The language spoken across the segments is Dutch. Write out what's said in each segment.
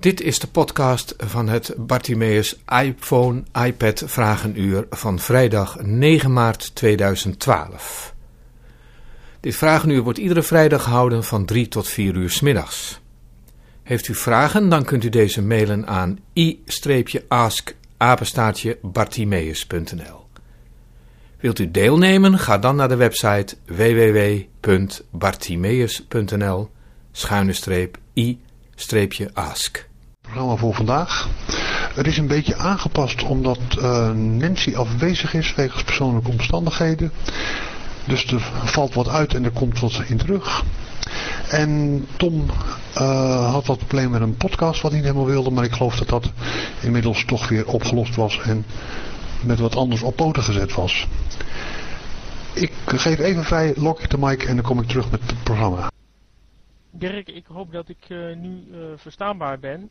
Dit is de podcast van het Bartimeus iPhone iPad Vragenuur van vrijdag 9 maart 2012. Dit vragenuur wordt iedere vrijdag gehouden van 3 tot 4 uur s middags. Heeft u vragen, dan kunt u deze mailen aan i-ask-bartimeus.nl. Wilt u deelnemen, ga dan naar de website www.bartimeus.nl schuine streep i-ask programma voor vandaag. Het is een beetje aangepast omdat uh, Nancy afwezig is wegens persoonlijke omstandigheden. Dus er valt wat uit en er komt wat in terug. En Tom uh, had wat problemen met een podcast wat hij niet helemaal wilde. Maar ik geloof dat dat inmiddels toch weer opgelost was en met wat anders op poten gezet was. Ik geef even vrij, lok ik de mic en dan kom ik terug met het programma. Dirk, ik hoop dat ik uh, nu verstaanbaar ben.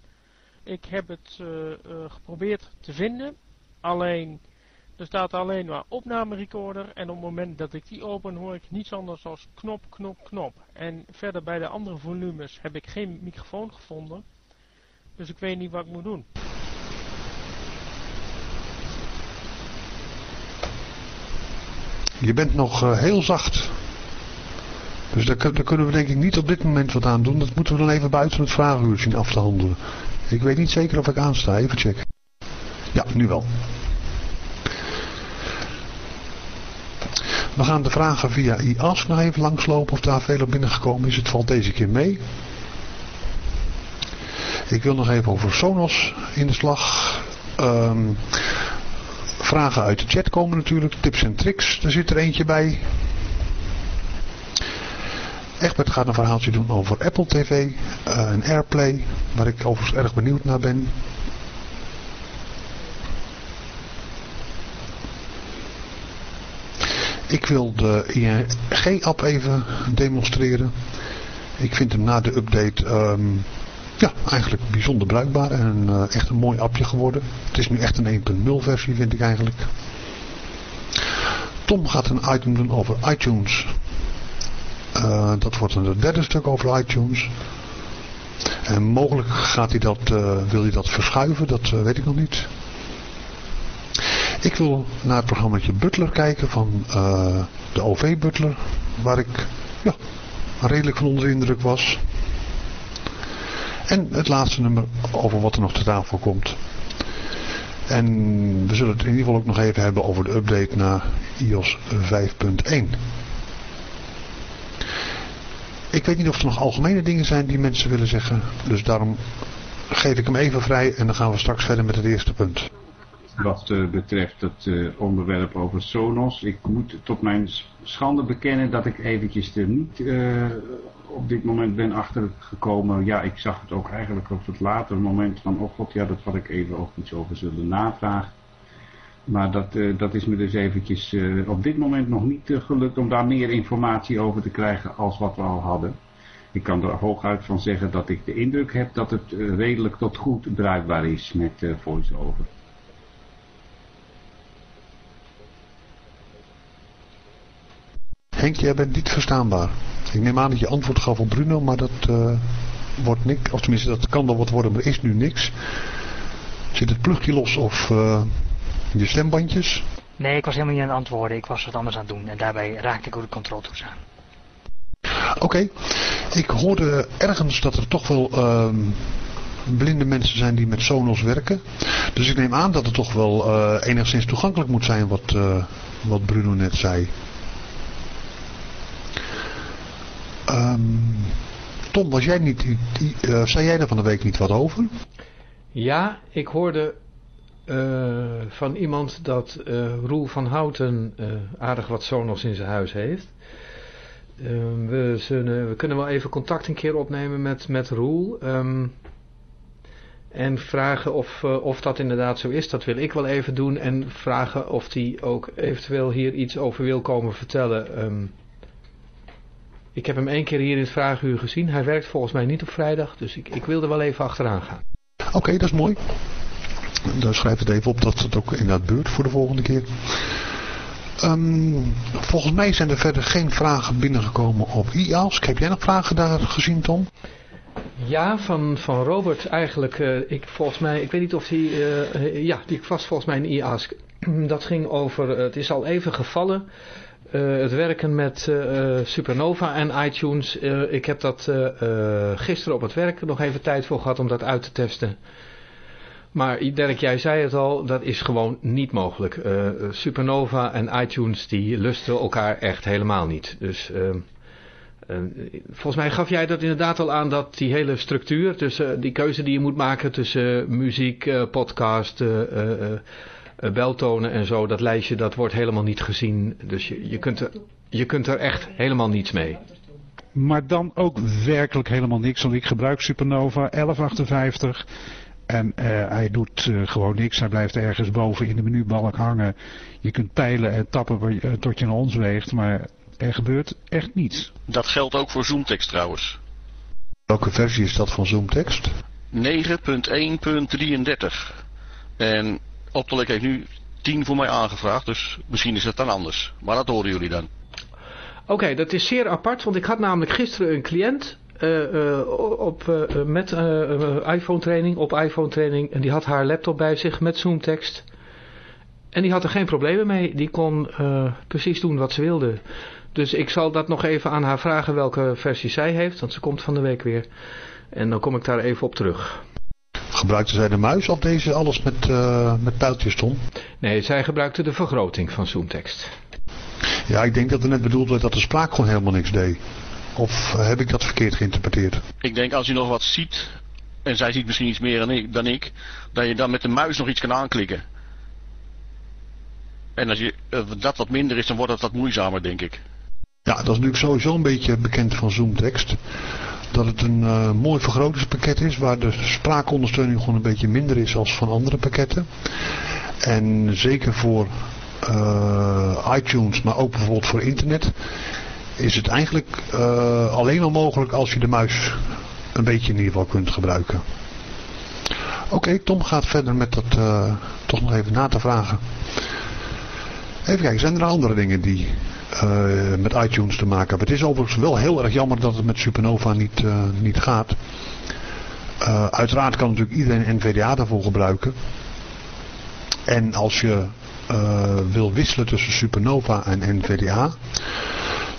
Ik heb het uh, geprobeerd te vinden. Alleen, er staat alleen maar opnamerecorder. En op het moment dat ik die open hoor ik niets anders dan knop, knop, knop. En verder bij de andere volumes heb ik geen microfoon gevonden. Dus ik weet niet wat ik moet doen. Je bent nog uh, heel zacht. Dus daar, daar, kunnen we denk ik niet op dit moment wat aan doen. Dat moeten we dan even buiten het vragenuur zien af te handelen. Ik weet niet zeker of ik aansta. Even checken. Ja, nu wel. We gaan de vragen via iAsk nog even langslopen of daar veel op binnengekomen is. Het valt deze keer mee. Ik wil nog even over Sonos in de slag. Um, vragen uit de chat komen natuurlijk. Tips en tricks. Er zit er eentje bij. Egbert gaat een verhaaltje doen over Apple TV en Airplay, waar ik overigens erg benieuwd naar ben. Ik wil de ING-app even demonstreren. Ik vind hem na de update um, ja, eigenlijk bijzonder bruikbaar en uh, echt een mooi appje geworden. Het is nu echt een 1.0 versie vind ik eigenlijk. Tom gaat een item doen over iTunes. Uh, dat wordt een derde stuk over iTunes. En mogelijk gaat hij dat, uh, wil hij dat verschuiven, dat uh, weet ik nog niet. Ik wil naar het programma Butler kijken van de OV Butler, waar ik redelijk van onder de indruk was. En het laatste nummer over wat er nog te tafel komt. En we zullen het in ieder geval ook nog even hebben over de update naar iOS 5.1. Ik weet niet of er nog algemene dingen zijn die mensen willen zeggen. Dus daarom geef ik hem even vrij en dan gaan we straks verder met het eerste punt. Wat uh, betreft het uh, onderwerp over Sonos. Ik moet tot mijn schande bekennen dat ik eventjes er niet uh, op dit moment ben achtergekomen. Ja, ik zag het ook eigenlijk op het latere moment van, oh god, ja, dat had ik even ook iets over zullen navragen. Maar dat, uh, dat is me dus eventjes uh, op dit moment nog niet uh, gelukt om daar meer informatie over te krijgen als wat we al hadden. Ik kan er hooguit van zeggen dat ik de indruk heb dat het redelijk tot goed bruikbaar is met voice-over. Henk, jij bent niet verstaanbaar. Ik neem aan dat je antwoord gaf op Bruno, maar dat wordt niks. Of tenminste, dat kan wel wat worden, maar is nu niks. Zit het plugje los of je stembandjes? Nee, ik was helemaal niet aan het antwoorden. Ik was wat anders aan het doen. En daarbij raakte ik ook de controltoets aan. Oké. Okay. Ik hoorde ergens dat er toch wel uh, blinde mensen zijn die met Sonos werken. Dus ik neem aan dat het toch wel uh, enigszins toegankelijk moet zijn wat, uh, wat Bruno net zei. Um, Tom, was jij niet, uh, zei jij daar van de week niet wat over? Ja, ik hoorde uh, van iemand dat uh, Roel van Houten uh, aardig wat Sonos in zijn huis heeft. we, zullen, we kunnen wel even contact een keer opnemen met, met Roel. Um, en vragen of, of dat inderdaad zo is. Dat wil ik wel even doen. En vragen of hij ook eventueel hier iets over wil komen vertellen. Um, ik heb hem één keer hier in het vraaguur gezien. Hij werkt volgens mij niet op vrijdag. Dus ik, ik wil wel even achteraan gaan. Oké, dat is mooi. Dan schrijf het even op dat het ook inderdaad beurt voor de volgende keer. Um, volgens mij zijn er verder geen vragen binnengekomen op IASK. Heb jij nog vragen daar gezien, Tom? Ja, van, van Robert eigenlijk. Uh, ik, volgens mij, ik weet niet of hij... Uh, ja, die was volgens mij een IAS. Dat ging over... het is al even gevallen. het werken met Supernova en iTunes. ik heb dat gisteren op het werk nog even tijd voor gehad om dat uit te testen. Maar Dirk, jij zei het al, dat is gewoon niet mogelijk. Supernova en iTunes die lusten elkaar echt helemaal niet. Dus... Uh, volgens mij gaf jij dat inderdaad al aan dat die hele structuur, tussen die keuze die je moet maken tussen muziek, uh, podcast, beltonen en zo, dat lijstje dat wordt helemaal niet gezien. Dus je, je, kunt er, je kunt er echt helemaal niets mee. Maar dan ook werkelijk helemaal niks, want ik gebruik Supernova 1158 en hij doet gewoon niks. Hij blijft ergens boven in de menubalk hangen. Je kunt peilen en tappen tot je naar ons weegt, maar er gebeurt echt niets. Dat geldt ook voor Zoomtext trouwens. Welke versie is dat van Zoomtext? 9.1.33. En Optelec heeft nu 10 voor mij aangevraagd, dus misschien is het dan anders. Maar dat horen jullie dan. Oké, dat is zeer apart, want ik had namelijk gisteren een cliënt uh, uh, op, uh, met iPhone training, op iPhone training. En die had haar laptop bij zich met Zoomtext. En die had er geen problemen mee. Die kon precies doen wat ze wilde. Dus ik zal dat nog even aan haar vragen welke versie zij heeft, want ze komt van de week weer. En dan kom ik daar even op terug. Gebruikte zij de muis of deze alles met, met pijltjes, Tom? Nee, zij gebruikte de vergroting van Zoomtekst. Ja, ik denk dat er net bedoeld werd dat de spraak gewoon helemaal niks deed. Of heb ik dat verkeerd geïnterpreteerd? Ik denk als je nog wat ziet, en zij ziet misschien iets meer dan ik, dan ik dat je dan met de muis nog iets kan aanklikken. En als je, uh, dat wat minder is, dan wordt het wat moeizamer, denk ik. Ja, dat is natuurlijk sowieso een beetje bekend van Zoomtekst. Dat het een uh, mooi vergrotingspakket is waar de spraakondersteuning gewoon een beetje minder is als van andere pakketten. En zeker voor uh, iTunes, maar ook bijvoorbeeld voor internet, is het eigenlijk uh, alleen al mogelijk als je de muis een beetje in ieder geval kunt gebruiken. Oké, Tom gaat verder met dat toch nog even na te vragen. Even kijken, zijn er andere dingen die uh, met iTunes te maken hebben. Het is overigens wel heel erg jammer dat het met Supernova niet, uh, niet gaat. Uh, uiteraard kan natuurlijk iedereen NVDA daarvoor gebruiken. En als je wil wisselen tussen Supernova en NVDA,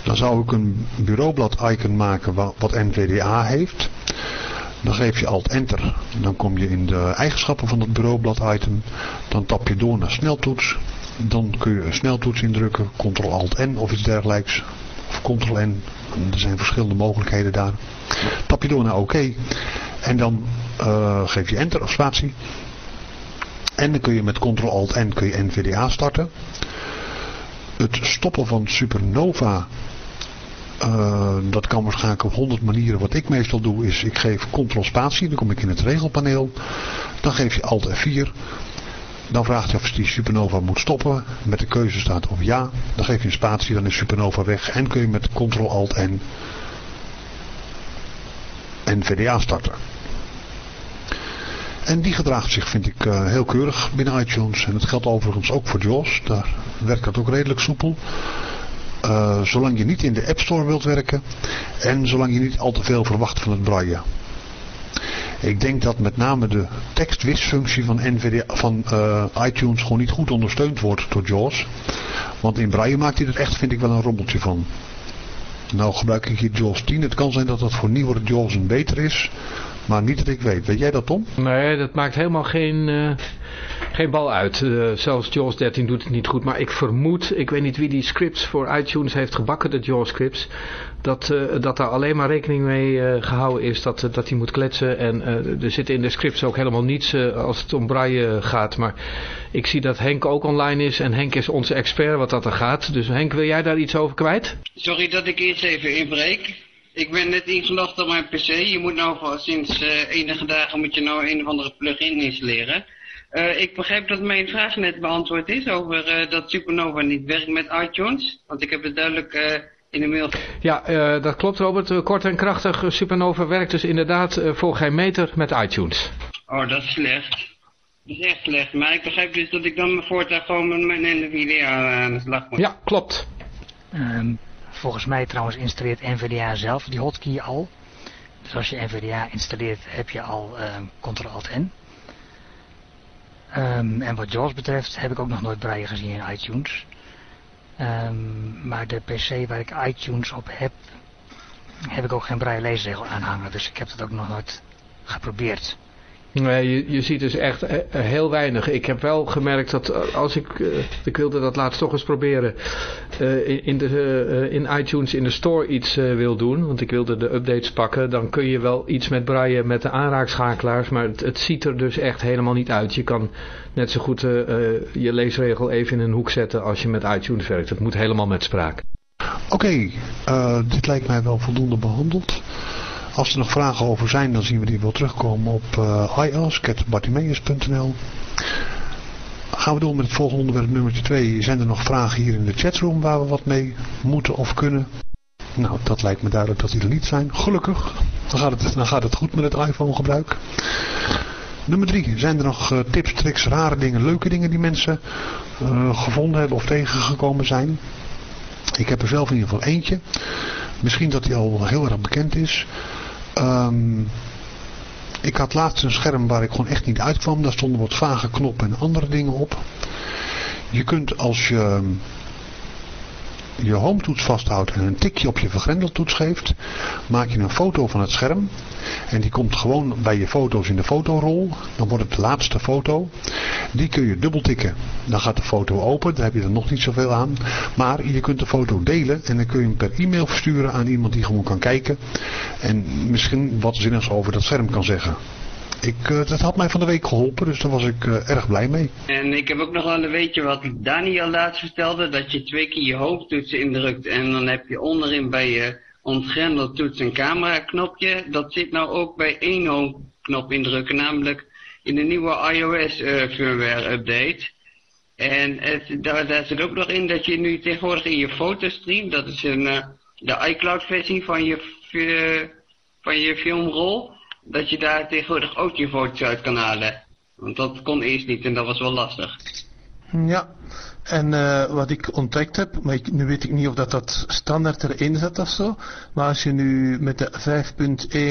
dan zou ik een bureaublad icon maken wat NVDA heeft. Dan geef je Alt-Enter. Dan kom je in de eigenschappen van het bureaublad item. Dan tap je door naar sneltoets. Dan kun je een sneltoets indrukken, Ctrl-Alt-N of iets dergelijks. Of Ctrl-N, er zijn verschillende mogelijkheden daar. Tap je door naar OK. En dan uh, geef je Enter of spatie. En dan kun je met Ctrl-Alt-N kun je NVDA starten. Het stoppen van Supernova uh, dat kan waarschijnlijk op 100 manieren. Wat ik meestal doe is, ik geef Ctrl spatie, dan kom ik in het regelpaneel. Dan geef je Alt F4. Dan vraagt hij of die supernova moet stoppen. Met de keuze staat op ja. Dan geef je een spatie, dan is supernova weg. En kun je met Ctrl-Alt-N NVDA starten. En die gedraagt zich, vind ik, uh, heel keurig binnen iTunes. En dat geldt overigens ook voor JAWS. Daar werkt dat ook redelijk soepel. Uh, zolang je niet in de App Store wilt werken. En zolang je niet al te veel verwacht van het braille. Ik denk dat met name de tekstwisfunctie van, NVDA, van uh, iTunes gewoon niet goed ondersteund wordt door JAWS. Want in Braille maakt hij er echt, vind ik, wel een rommeltje van. Nou gebruik ik hier JAWS 10. Het kan zijn dat dat voor nieuwere JAWS een beter is. Maar niet dat ik weet. Weet jij dat, Tom? Nee, dat maakt helemaal geen, uh, geen bal uit. Uh, zelfs JAWS 13 doet het niet goed. Maar ik vermoed, ik weet niet wie die scripts voor iTunes heeft gebakken, de JAWS scripts. Dat, uh, dat daar alleen maar rekening mee gehouden is dat, dat hij moet kletsen. En er zit in de scripts ook helemaal niets als het om braille gaat. Maar ik zie dat Henk ook online is. En Henk is onze expert wat dat er gaat. Dus Henk, wil jij daar iets over kwijt? Sorry dat ik eerst even inbreek. Ik ben net ingelogd op mijn pc. Je moet nou sinds uh, enige dagen moet je nou een of andere plugin installeren. Uh, ik begrijp dat mijn vraag net beantwoord is over uh, dat Supernova niet werkt met iTunes. Want ik heb het duidelijk in de mail... Ja, dat klopt Robert. Kort en krachtig. Supernova werkt dus inderdaad voor geen meter met iTunes. Oh, dat is slecht. Dat is echt slecht. Maar ik begrijp dus dat ik dan mijn voortaan gewoon met mijn NVIDIA aan de slag moet. Ja, klopt. Um, Volgens mij trouwens installeert NVDA zelf die hotkey al. Dus als je NVDA installeert, heb je al Ctrl-Alt-N. Um, en wat JAWS betreft heb ik ook nog nooit braille gezien in iTunes. Um, maar de PC waar ik iTunes op heb, heb ik ook geen braille leesregel aanhangen. Dus ik heb dat ook nog nooit geprobeerd. Je, je ziet dus echt eh, eh, heel weinig. Ik heb wel gemerkt dat eh, als ik, ik wilde dat laatst toch eens proberen, in, in, de, in iTunes in de store iets wil doen, want ik wilde de updates pakken, dan kun je wel iets met braille met de aanraakschakelaars, maar het, het ziet er dus echt helemaal niet uit. Je kan net zo goed je leesregel even in een hoek zetten als je met iTunes werkt. Het moet helemaal met spraak. Oké, dit lijkt mij wel voldoende behandeld. Als er nog vragen over zijn, dan zien we die wel terugkomen op uh, Gaan we door met het volgende onderwerp nummer 2. Zijn er nog vragen hier in de chatroom waar we wat mee moeten of kunnen? Nou, dat lijkt me duidelijk dat die er niet zijn. Gelukkig. Dan gaat het, dan gaat het goed met het iPhone gebruik. Nummer 3. Zijn er nog uh, tips, tricks, rare dingen, leuke dingen die mensen uh, gevonden hebben of tegengekomen zijn? Ik heb er zelf in ieder geval eentje. Misschien dat die al heel erg bekend is. Um, ik had laatst een scherm waar ik gewoon echt niet uitkwam. Daar stonden wat vage knoppen en andere dingen op. Je kunt als je je home toets vasthoudt en een tikje op je vergrendeltoets geeft, maak je een foto van het scherm. En die komt gewoon bij je foto's in de fotorol. Dan wordt het de laatste foto. Die kun je dubbel tikken. Dan gaat de foto open. Daar heb je er nog niet zoveel aan. Maar je kunt de foto delen. En dan kun je hem per e-mail versturen aan iemand die gewoon kan kijken. En misschien wat zinnigs over dat scherm kan zeggen. Ik, uh, dat had mij van de week geholpen, dus daar was ik uh, erg blij mee. En ik heb ook nog wel een weetje wat Daniel laatst vertelde, dat je twee keer je hoofdtoetsen indrukt en dan heb je onderin bij je ontgrendeltoets een camera knopje. Dat zit nou ook bij één homeknop indrukken, namelijk in de nieuwe iOS uh, firmware update. En het, daar, daar, zit ook nog in dat je nu tegenwoordig in je fotostream, dat is een, de iCloud versie van je, van je filmrol dat je daar tegenwoordig ook je foto's uit kan halen. Want dat kon eerst niet en dat was wel lastig. Ja, en uh, wat ik ontdekt heb, maar ik, nu weet ik niet of dat, dat standaard erin zit of zo, maar als je nu met de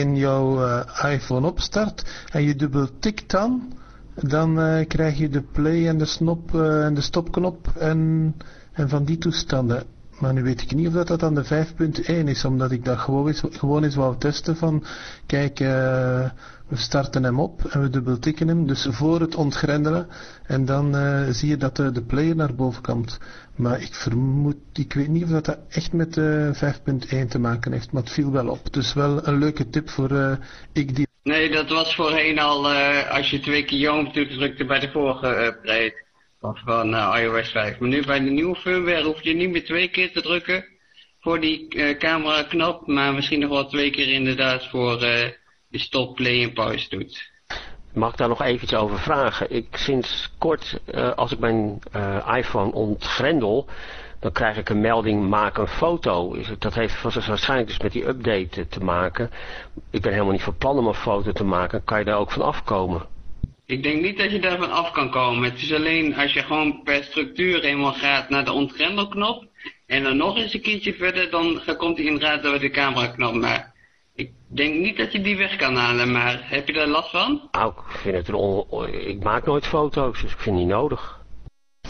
5.1 jouw uh, iPhone opstart en je dubbel tikt dan, dan uh, krijg je de play en de snop en de stopknop en, en van die toestanden. Maar nu weet ik niet of dat, dat aan de 5.1 is, omdat ik dat gewoon eens, gewoon eens wou testen van, kijk, uh, we starten hem op en we dubbeltikken hem, dus voor het ontgrendelen, en dan uh, zie je dat de, de, player naar boven komt. Maar ik vermoed, ik weet niet of dat, dat echt met de 5.1 te maken heeft, maar het viel wel op. Dus wel een leuke tip voor ik die... Nee, dat was voorheen al, als je twee keer jong drukte bij de vorige upgrade van uh, iOS 5. Maar nu bij de nieuwe firmware hoef je niet meer twee keer te drukken voor die uh, camera knop, maar misschien nog wel twee keer inderdaad voor uh, de stop, play en pause toets. Mag ik daar nog eventjes over vragen? Ik sinds kort, uh, als ik mijn iPhone ontgrendel, dan krijg ik een melding, maak een foto. Dat heeft waarschijnlijk dus met die update te maken. Ik ben helemaal niet van plan om een foto te maken. Kan je daar ook van afkomen? Ik denk niet dat je daarvan af kan komen. Het is alleen als je gewoon per structuur eenmaal gaat naar de ontgrendelknop. En dan nog eens een keertje verder, dan komt hij inderdaad door de cameraknop. Maar ik denk niet dat je die weg kan halen. Maar heb je daar last van? Nou, ik vind het on... Ik maak nooit foto's, dus ik vind het niet nodig.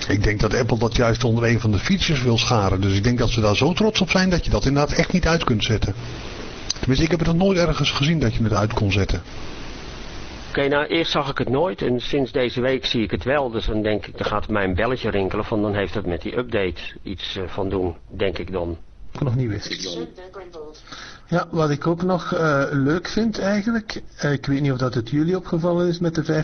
Ik denk dat Apple dat juist onder een van de features wil scharen. Dus ik denk dat ze daar zo trots op zijn dat je dat inderdaad echt niet uit kunt zetten. Tenminste, ik heb het nog nooit ergens gezien dat je het uit kon zetten. Oké, nou eerst zag ik het nooit en sinds deze week zie ik het wel. Dus dan denk ik, dan gaat mij een belletje rinkelen van dan heeft het met die update iets uh, van doen, denk ik dan. Ik nog niet wist. Ja, wat ik ook nog uh, leuk vind eigenlijk, uh, ik weet niet of dat het jullie opgevallen is met de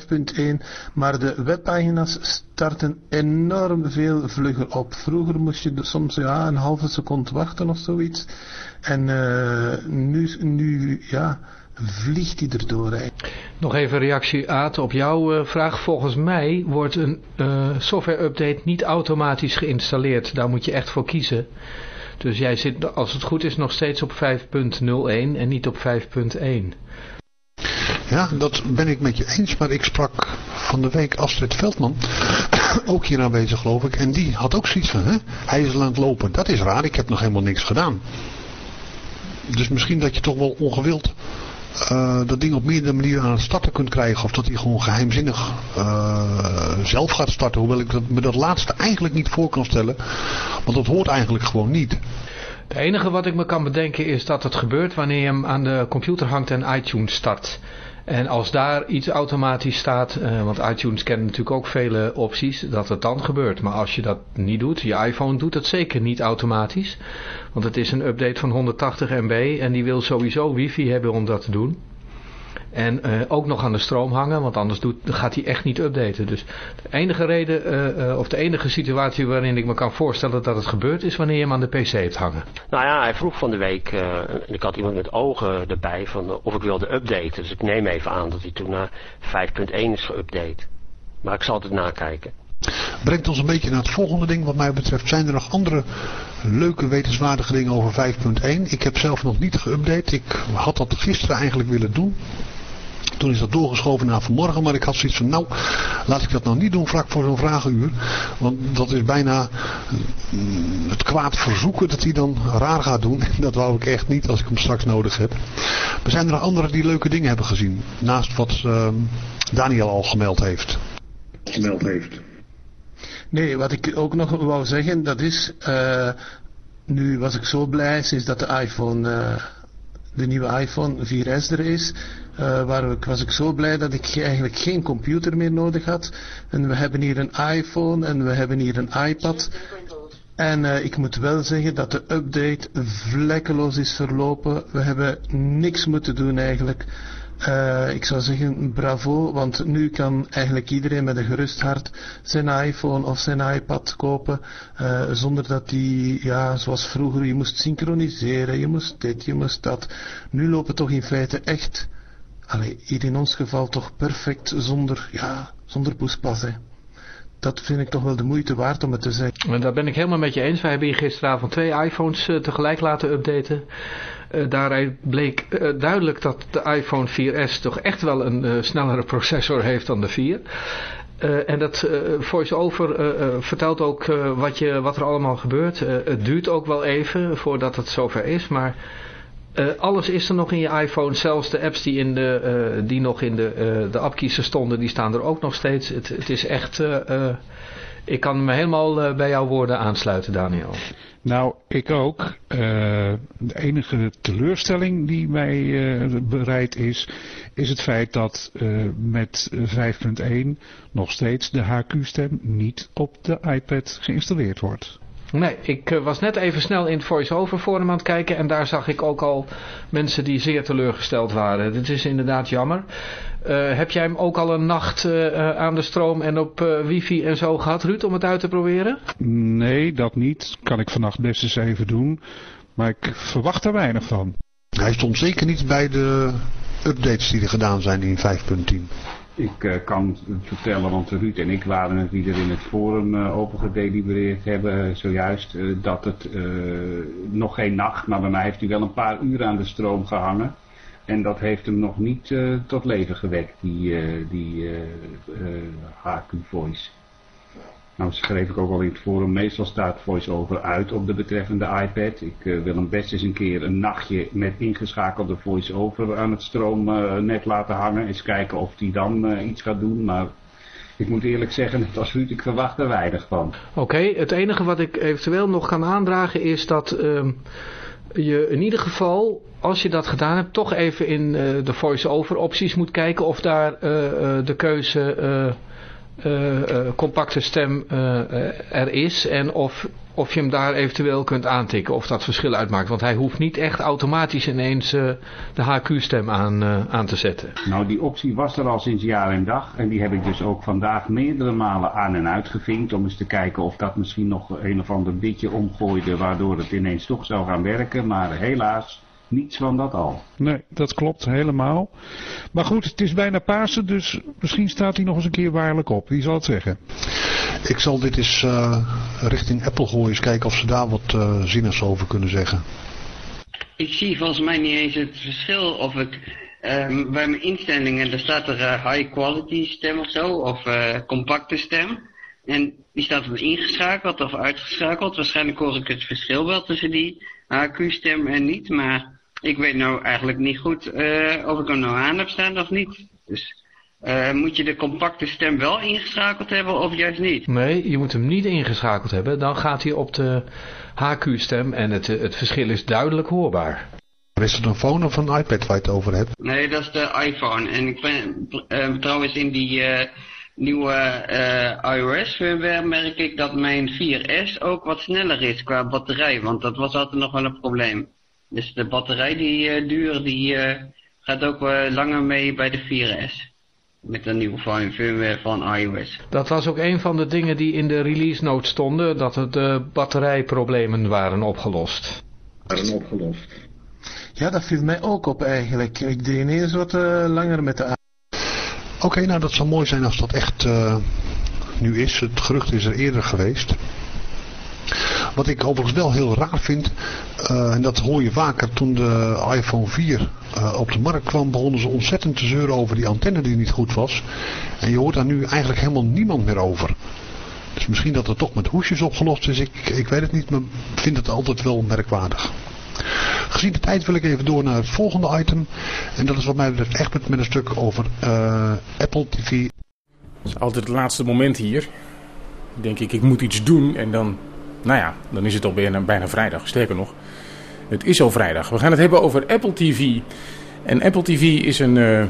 5.1, maar de webpagina's starten enorm veel vlugger op. Vroeger moest je soms ja, een halve seconde wachten of zoiets. En nu, nu, ja vliegt hij erdoor. Nog even reactie Aad op jouw uh, vraag. Volgens mij wordt een uh, software update niet automatisch geïnstalleerd. Daar moet je echt voor kiezen. Dus jij zit, als het goed is, nog steeds op 5.01 en niet op 5.1. Ja, dat ben ik met je eens, maar ik sprak van de week Astrid Veldman, ook hier aanwezig geloof ik, en die had ook zoiets van, hè? hij is aan het lopen. Dat is raar, ik heb nog helemaal niks gedaan. Dus misschien dat je toch wel ongewild dat ding op meerdere manieren aan het starten kunt krijgen. Of dat hij gewoon geheimzinnig zelf gaat starten. Hoewel ik dat, me dat laatste eigenlijk niet voor kan stellen. Want dat hoort eigenlijk gewoon niet. Het enige wat ik me kan bedenken is dat het gebeurt wanneer je hem aan de computer hangt en iTunes start. En als daar iets automatisch staat, uh, want iTunes kent natuurlijk ook vele opties, dat het dan gebeurt. Maar als je dat niet doet, je iPhone doet het zeker niet automatisch. Want het is een update van 180 MB en die wil sowieso wifi hebben om dat te doen. En uh, ook nog aan de stroom hangen, want anders doet, gaat hij echt niet updaten. Dus de enige reden, uh, uh, of de enige situatie waarin ik me kan voorstellen dat het gebeurt, is wanneer je hem aan de pc hebt hangen. Nou ja, hij vroeg van de week, en ik had iemand met ogen erbij, van of ik wilde updaten. Dus ik neem even aan dat hij toen naar 5.1 is geüpdate. Maar ik zal het nakijken. Brengt ons een beetje naar het volgende ding wat mij betreft. Zijn er nog andere leuke wetenswaardige dingen over 5.1? Ik heb zelf nog niet geüpdate. Ik had dat gisteren eigenlijk willen doen. Toen is dat doorgeschoven naar vanmorgen, maar ik had zoiets van, nou, laat ik dat nou niet doen vlak voor zo'n vragenuur. Want dat is bijna mm, het kwaad verzoeken dat hij dan raar gaat doen. Dat wou ik echt niet als ik hem straks nodig heb. Er zijn er nog anderen die leuke dingen hebben gezien. Naast wat uh, Daniel al gemeld heeft. Gemeld heeft. Nee, wat ik ook nog wou zeggen, dat is, uh, nu was ik zo blij is dat de iPhone, uh, de nieuwe iPhone 4S er is. Uh, waar ik, was ik zo blij dat ik eigenlijk geen computer meer nodig had. En we hebben hier een iPhone en we hebben hier een iPad. En uh, ik moet wel zeggen dat de update vlekkeloos is verlopen. We hebben niks moeten doen eigenlijk. Uh, ik zou zeggen bravo, want nu kan eigenlijk iedereen met een gerust hart zijn iPhone of zijn iPad kopen, zonder dat die, ja, zoals vroeger, je moest synchroniseren, je moest dit, je moest dat. Nu lopen toch in feite echt allee, hier in ons geval toch perfect zonder, ja, zonder poespas. Hè. Dat vind ik toch wel de moeite waard om het te zeggen. En daar ben ik helemaal met je eens. Wij hebben hier gisteravond twee iPhones uh, tegelijk laten updaten. Uh, daaruit bleek uh, duidelijk dat de iPhone 4S toch echt wel een snellere processor heeft dan de 4. en dat voice-over vertelt ook wat, je, wat er allemaal gebeurt. het duurt ook wel even voordat het zover is, maar uh, alles is er nog in je iPhone, zelfs de apps die, in de, uh, die nog in de, uh, de appkiezer stonden, die staan er ook nog steeds. Het, het is echt, ik kan me helemaal bij jouw woorden aansluiten Daniel. Nou, ik ook. de enige teleurstelling die mij bereid is, is het feit dat met 5.1 nog steeds de HQ-stem niet op de iPad geïnstalleerd wordt. Nee, ik uh, was net even snel in het voice-over forum aan het kijken en daar zag ik ook al mensen die zeer teleurgesteld waren. Dit is inderdaad jammer. Uh, heb jij hem ook al een nacht uh, aan de stroom en op wifi en zo gehad, Ruud, om het uit te proberen? Nee, dat niet. Kan ik vannacht best eens even doen. Maar ik verwacht er weinig van. Hij stond zeker niet bij de updates die er gedaan zijn in 5.10. Ik uh, kan vertellen, want Ruud en ik waren het wie er in het forum uh, over gedelibereerd hebben uh, zojuist, dat het nog geen nacht, maar mij heeft hij wel een paar uur aan de stroom gehangen. En dat heeft hem nog niet tot leven gewekt, die, die HQ Voice. Nou schreef ik ook al in het forum, meestal staat voice-over uit op de betreffende iPad. Ik uh, wil hem best eens een keer een nachtje met ingeschakelde voice-over aan het stroomnet laten hangen. Eens kijken of die dan uh, iets gaat doen, maar ik moet eerlijk zeggen, als Ruud, ik verwacht er weinig van. Oké, het enige wat ik eventueel nog kan aandragen is dat ehm, je in ieder geval, als je dat gedaan hebt, toch even in de voice-over opties moet kijken of daar de keuze compacte stem uh, er is en of, of je hem daar eventueel kunt aantikken of dat verschil uitmaakt. Want hij hoeft niet echt automatisch ineens de HQ-stem aan, aan te zetten. Nou, die optie was er al sinds jaar en dag en die heb ik dus ook vandaag meerdere malen aan en uitgevinkt om eens te kijken of dat misschien nog een of ander bitje omgooide waardoor het ineens toch zou gaan werken. Maar helaas, niets van dat al. Nee, dat klopt helemaal. Maar goed, het is bijna Pasen, dus misschien staat hij nog eens een keer waarlijk op. Wie zal het zeggen? Ik zal dit eens uh, richting Apple gooien, eens kijken of ze daar wat uh, zinnigs over kunnen zeggen. Ik zie volgens mij niet eens het verschil of ik um, bij mijn instellingen, daar staat er uh, high quality stem of zo, of compacte stem. En die staat dan ingeschakeld of uitgeschakeld. Waarschijnlijk hoor ik het verschil wel tussen die HQ-stem en niet, maar ik weet nou eigenlijk niet goed eh, of ik hem nou aan heb staan of niet. Dus uh, moet je de compacte stem wel ingeschakeld hebben of juist niet? Nee, je moet hem niet ingeschakeld hebben. Dan gaat hij op de HQ-stem en het, het verschil is duidelijk hoorbaar. Is het een phone of een iPad waar je het over hebt? Nee, dat is de iPhone. En ik ben uh, trouwens in die uh, nieuwe uh, iOS firmware merk ik dat mijn 4S ook wat sneller is qua batterij. Want dat was altijd nog wel een probleem. Dus de batterij die duur die gaat ook langer mee bij de 4S. Met de nieuwe firmware van iOS. Dat was ook een van de dingen die in de release note stonden. Dat de batterijproblemen waren opgelost. Waren opgelost. Ja, dat viel mij ook op eigenlijk. Ik deed ineens wat uh, langer met de Oké, okay, nou dat zou mooi zijn als dat echt uh, nu is. Het gerucht is er eerder geweest. Wat ik overigens wel heel raar vind, uh, en dat hoor je vaker toen de iPhone 4 op de markt kwam, begonnen ze ontzettend te zeuren over die antenne die niet goed was. En je hoort daar nu eigenlijk helemaal niemand meer over. Dus misschien dat het toch met hoesjes opgelost is, ik, ik weet het niet, maar vind het altijd wel merkwaardig. Gezien de tijd wil ik even door naar het volgende item. En dat is wat mij betreft echt met een stuk over uh, Apple TV. Het is altijd het laatste moment hier. Denk ik, ik moet iets doen. En dan, nou ja, dan is het al bijna, bijna vrijdag. Sterker nog, het is al vrijdag. We gaan het hebben over Apple TV. En Apple TV is een, uh,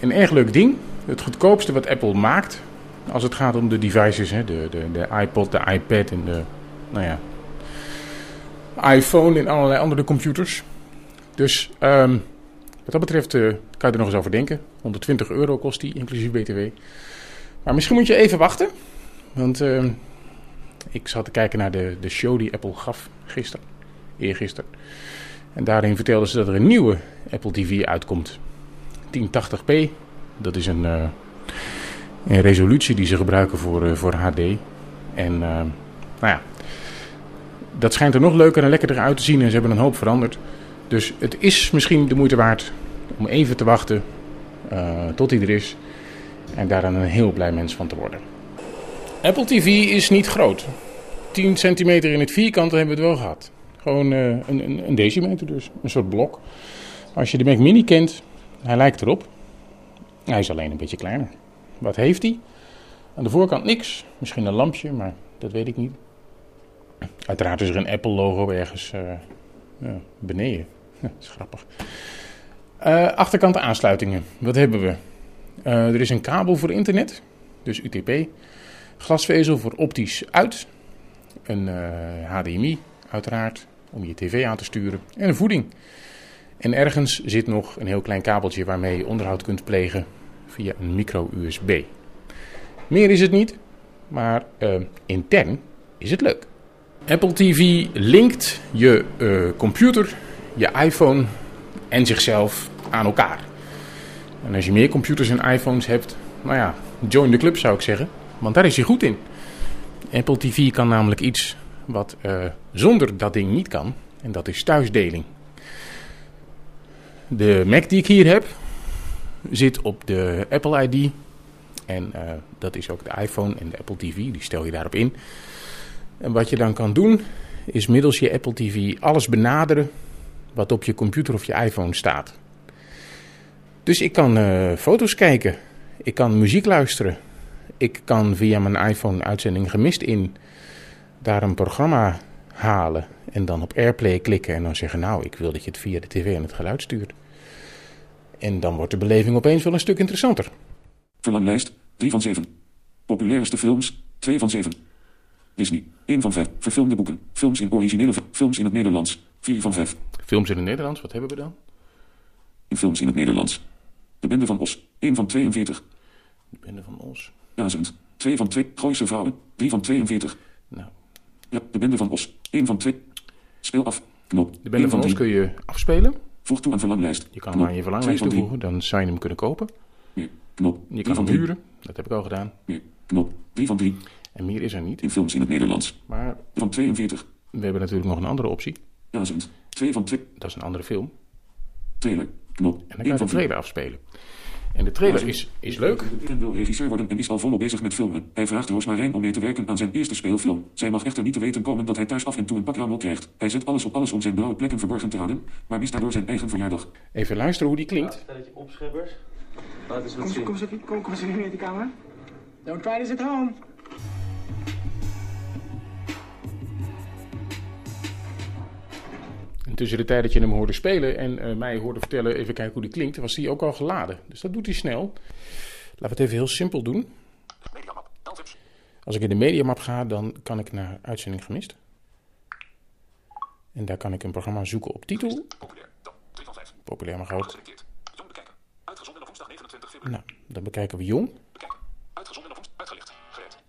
een erg leuk ding. Het goedkoopste wat Apple maakt. Als het gaat om de devices, hè, de, de, de iPod, de iPad en de, nou ja, iPhone en allerlei andere computers. Dus um, wat dat betreft uh, kan je er nog eens over denken. 120 euro kost die, inclusief BTW. Maar misschien moet je even wachten. Want uh, ik zat te kijken naar de, de show die Apple gaf gisteren. Eergisteren. En daarin vertelden ze dat er een nieuwe Apple TV uitkomt. 1080p. Dat is een, uh, een resolutie die ze gebruiken voor, voor HD. En nou ja, dat schijnt er nog leuker en lekkerder uit te zien en ze hebben een hoop veranderd. Dus het is misschien de moeite waard om even te wachten tot hij er is. En daar dan een heel blij mens van te worden. Apple TV is niet groot. 10 centimeter in het vierkante hebben we het wel gehad. Gewoon uh, een, een, een, decimeter dus. Een soort blok. Als je de Mac Mini kent, hij lijkt erop. Hij is alleen een beetje kleiner. Wat heeft hij? Aan de voorkant niks. Misschien een lampje, maar dat weet ik niet. Uiteraard is er een Apple logo ergens ja, beneden. dat is grappig. Uh, achterkant aansluitingen. Wat hebben we? Er is een kabel voor internet, dus UTP. Glasvezel voor optisch uit. Een HDMI uiteraard, om je tv aan te sturen. En een voeding. En ergens zit nog een heel klein kabeltje waarmee je onderhoud kunt plegen via een micro-USB. Meer is het niet, maar intern is het leuk. Apple TV linkt je uh, computer, je iPhone en zichzelf aan elkaar. En als je meer computers en iPhones hebt, nou ja, join de club zou ik zeggen. Want daar is hij goed in. Apple TV kan namelijk iets wat uh, zonder dat ding niet kan. En dat is thuisdeling. De Mac die ik hier heb, zit op de Apple ID. En uh, dat is ook de iPhone en de Apple TV, die stel je daarop in. En wat je dan kan doen, is middels je Apple TV alles benaderen wat op je computer of je iPhone staat. Dus ik kan uh, foto's kijken, ik kan muziek luisteren, ik kan via mijn iPhone uitzending gemist in daar een programma halen en dan op Airplay klikken en dan zeggen nou ik wil dat je het via de tv en het geluid stuurt. En dan wordt de beleving opeens wel een stuk interessanter. Verlanglijst 3 van 7. Populairste films 2 van 7. Disney. 1 van 5. Verfilmde boeken. Films in originele films in het Nederlands. 4 van 5. Films in het Nederlands, wat hebben we dan? In films in het Nederlands. De Bende van Os. 1 van 42. De Bende van Os. 1000. 2 van 2. Gooise Vrouwen. 3 van 42. Nou. Ja, De Bende van Os. 1 van 2. Speel af. Knop. De Bende van, van Os kun je afspelen. Voeg toe aan verlanglijst. Je kan hem aan je verlanglijst toevoegen, dan zou je hem kunnen kopen. Ja. Knop. Je kan hem huren, dat heb ik al gedaan. Ja. Knop. 3 van 3. En meer is er niet. In films in het Nederlands. Maar van 42. We hebben natuurlijk nog een andere optie. 1000. 2 van 2. Dat is een andere film. Trailer. Knop. En dan kan je de trailer afspelen. En de trailer is, is leuk. En wil regisseur worden en is al volop bezig met filmen. Hij vraagt Roosmarijn om mee te werken aan zijn eerste speelfilm. Zij mag echter niet te weten komen dat hij thuis af en toe een pakrammel krijgt. Hij zet alles op alles om zijn blauwe plekken verborgen te houden, maar mist daardoor zijn eigen verjaardag. Even luisteren hoe die klinkt. Stelletje opscheppers. Laat eens wat Kom, zien. kom, kom, kom, kom eens even in de kamer. Don't try this at home. Tussen de tijd dat je hem hoorde spelen en eh, mij hoorde vertellen, even kijken hoe die klinkt, was die ook al geladen. Dus dat doet hij snel. Laten we het even heel simpel doen. Als ik in de mediamap ga, dan kan ik naar uitzending gemist. En daar kan ik een programma zoeken op titel. Populair mag ook. Nou, dan bekijken we Jong.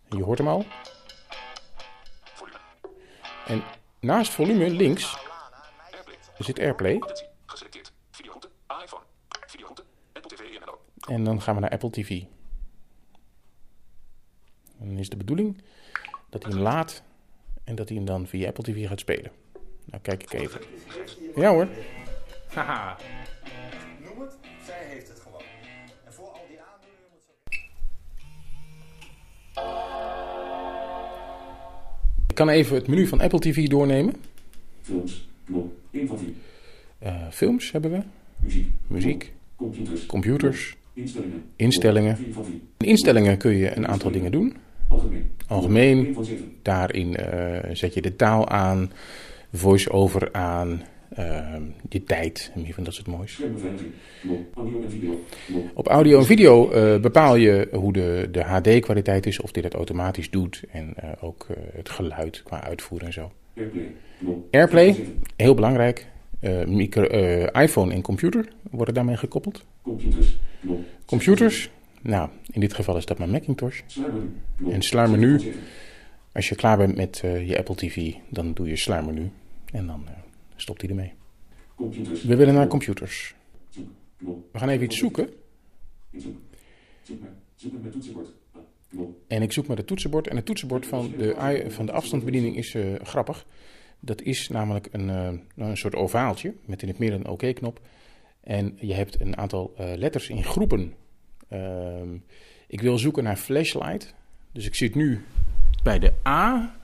Je hoort hem al. En naast volume links zit Airplay. En dan gaan we naar Apple TV. En dan is de bedoeling dat hij hem laat en dat hij hem dan via Apple TV gaat spelen. Nou kijk ik even. Ja hoor. Haha. Noem het, zij heeft het gewoon. En voor al die aandoeningen moet ze... Ik kan even het menu van Apple TV doornemen. Films, knop, 1 van 4. Eh, films hebben we. Muziek. Muziek. Computers. Computers. Instellingen. Instellingen. 4 van 4. In instellingen kun je een aantal dingen doen. Algemeen. Algemeen. 1 van 7. Daarin eh, zet je de taal aan, voice-over aan, eh, je tijd en meer van dat soort moois. Op audio en video eh, bepaal je hoe de, de HD-kwaliteit is, of dit het automatisch doet en ook het geluid qua uitvoeren en zo. Airplay. Airplay, heel belangrijk. Eh, micro, eh, iPhone en computer worden daarmee gekoppeld. Computers. Computers, nou, in dit geval is dat mijn Macintosh. En sluimmenu, 7 van 7. als je klaar bent met eh, je Apple TV, dan doe je sluimmenu en dan stopt hij ermee. Computers. We willen naar computers. We gaan even iets zoeken. Ah. En ik zoek met het toetsenbord. En het toetsenbord van de, van de afstandsbediening is grappig. Dat is namelijk een, eh, een soort ovaaltje met in het midden een OK-knop. En je hebt een aantal eh, letters in groepen. Ehm, ik wil zoeken naar flashlight. Dus ik zit nu bij de A.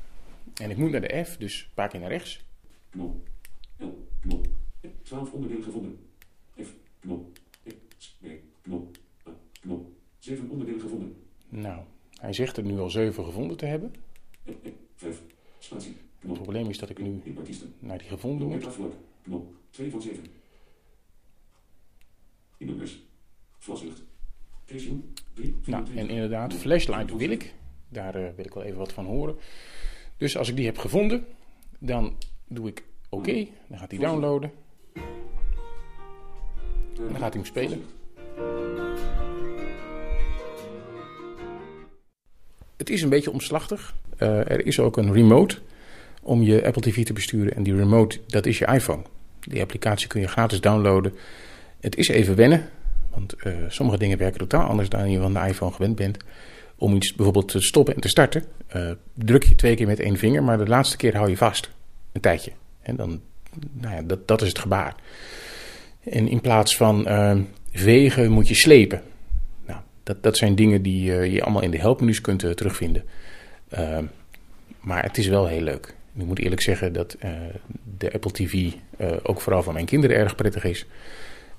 En ik moet naar de F, dus een paar keer naar rechts. Knop. L. Knop. 12 onderdelen gevonden. F. Knop. X. B. Knop. A. Knop. 7 onderdelen gevonden. Nou, hij zegt er nu al zeven gevonden te hebben. F. 5. Spatie. Het probleem is dat ik nu naar die gevonden moet. Knop. 2 van 7. In de bus. Vlaslucht. Casium. 3. Nou, en inderdaad, flashlight wil ik. Daar eh, wil ik wel even wat van horen. Dus als ik die heb gevonden, dan doe ik oké. Dan gaat hij downloaden. En dan gaat hij hem spelen. Het is een beetje omslachtig. Eh, er is ook een remote om je Apple TV te besturen. En die remote, dat is je iPhone. Die applicatie kun je gratis downloaden. Het is even wennen, want eh, sommige dingen werken totaal anders dan je van de iPhone gewend bent. Om iets bijvoorbeeld te stoppen en te starten, eh, druk je twee keer met één vinger, maar de laatste keer hou je vast. Een tijdje. En dan, nou ja, dat, dat is het gebaar. En in plaats van eh, vegen moet je slepen. Nou, dat, dat zijn dingen die eh, je allemaal in de helpmenu's kunt eh, terugvinden. Eh, maar het is wel heel leuk. Ik moet eerlijk zeggen dat eh, de Apple TV eh, ook vooral voor mijn kinderen erg prettig is.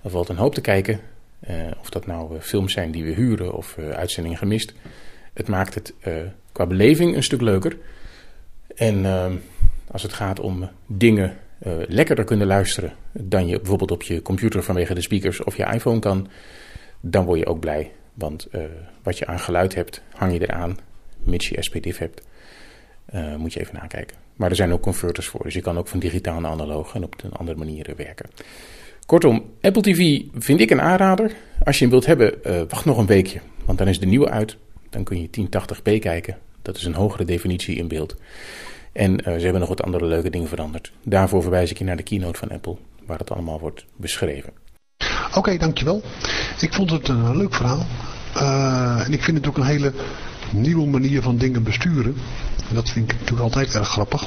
Er valt een hoop te kijken. Eh, of dat nou films zijn die we huren of uitzendingen gemist. Het maakt het qua beleving een stuk leuker. En eh, als het gaat om dingen lekkerder kunnen luisteren dan je bijvoorbeeld op je computer vanwege de speakers of je iPhone kan, dan word je ook blij. Want wat je aan geluid hebt, hang je eraan, mits je SPDIF hebt. Moet je even nakijken. Maar er zijn ook converters voor, dus je kan ook van digitaal naar analoog en op een andere manier werken. Kortom, Apple TV vind ik een aanrader. Als je hem wilt hebben, eh, wacht nog een weekje, want dan is de nieuwe uit. Dan kun je 1080p kijken. Dat is een hogere definitie in beeld. En eh, ze hebben nog wat andere leuke dingen veranderd. Daarvoor verwijs ik je naar de keynote van Apple, waar het allemaal wordt beschreven. Oké, dankjewel. Ik vond het een leuk verhaal. Eh, en ik vind het ook een hele nieuwe manier van dingen besturen. En dat vind ik natuurlijk altijd erg grappig.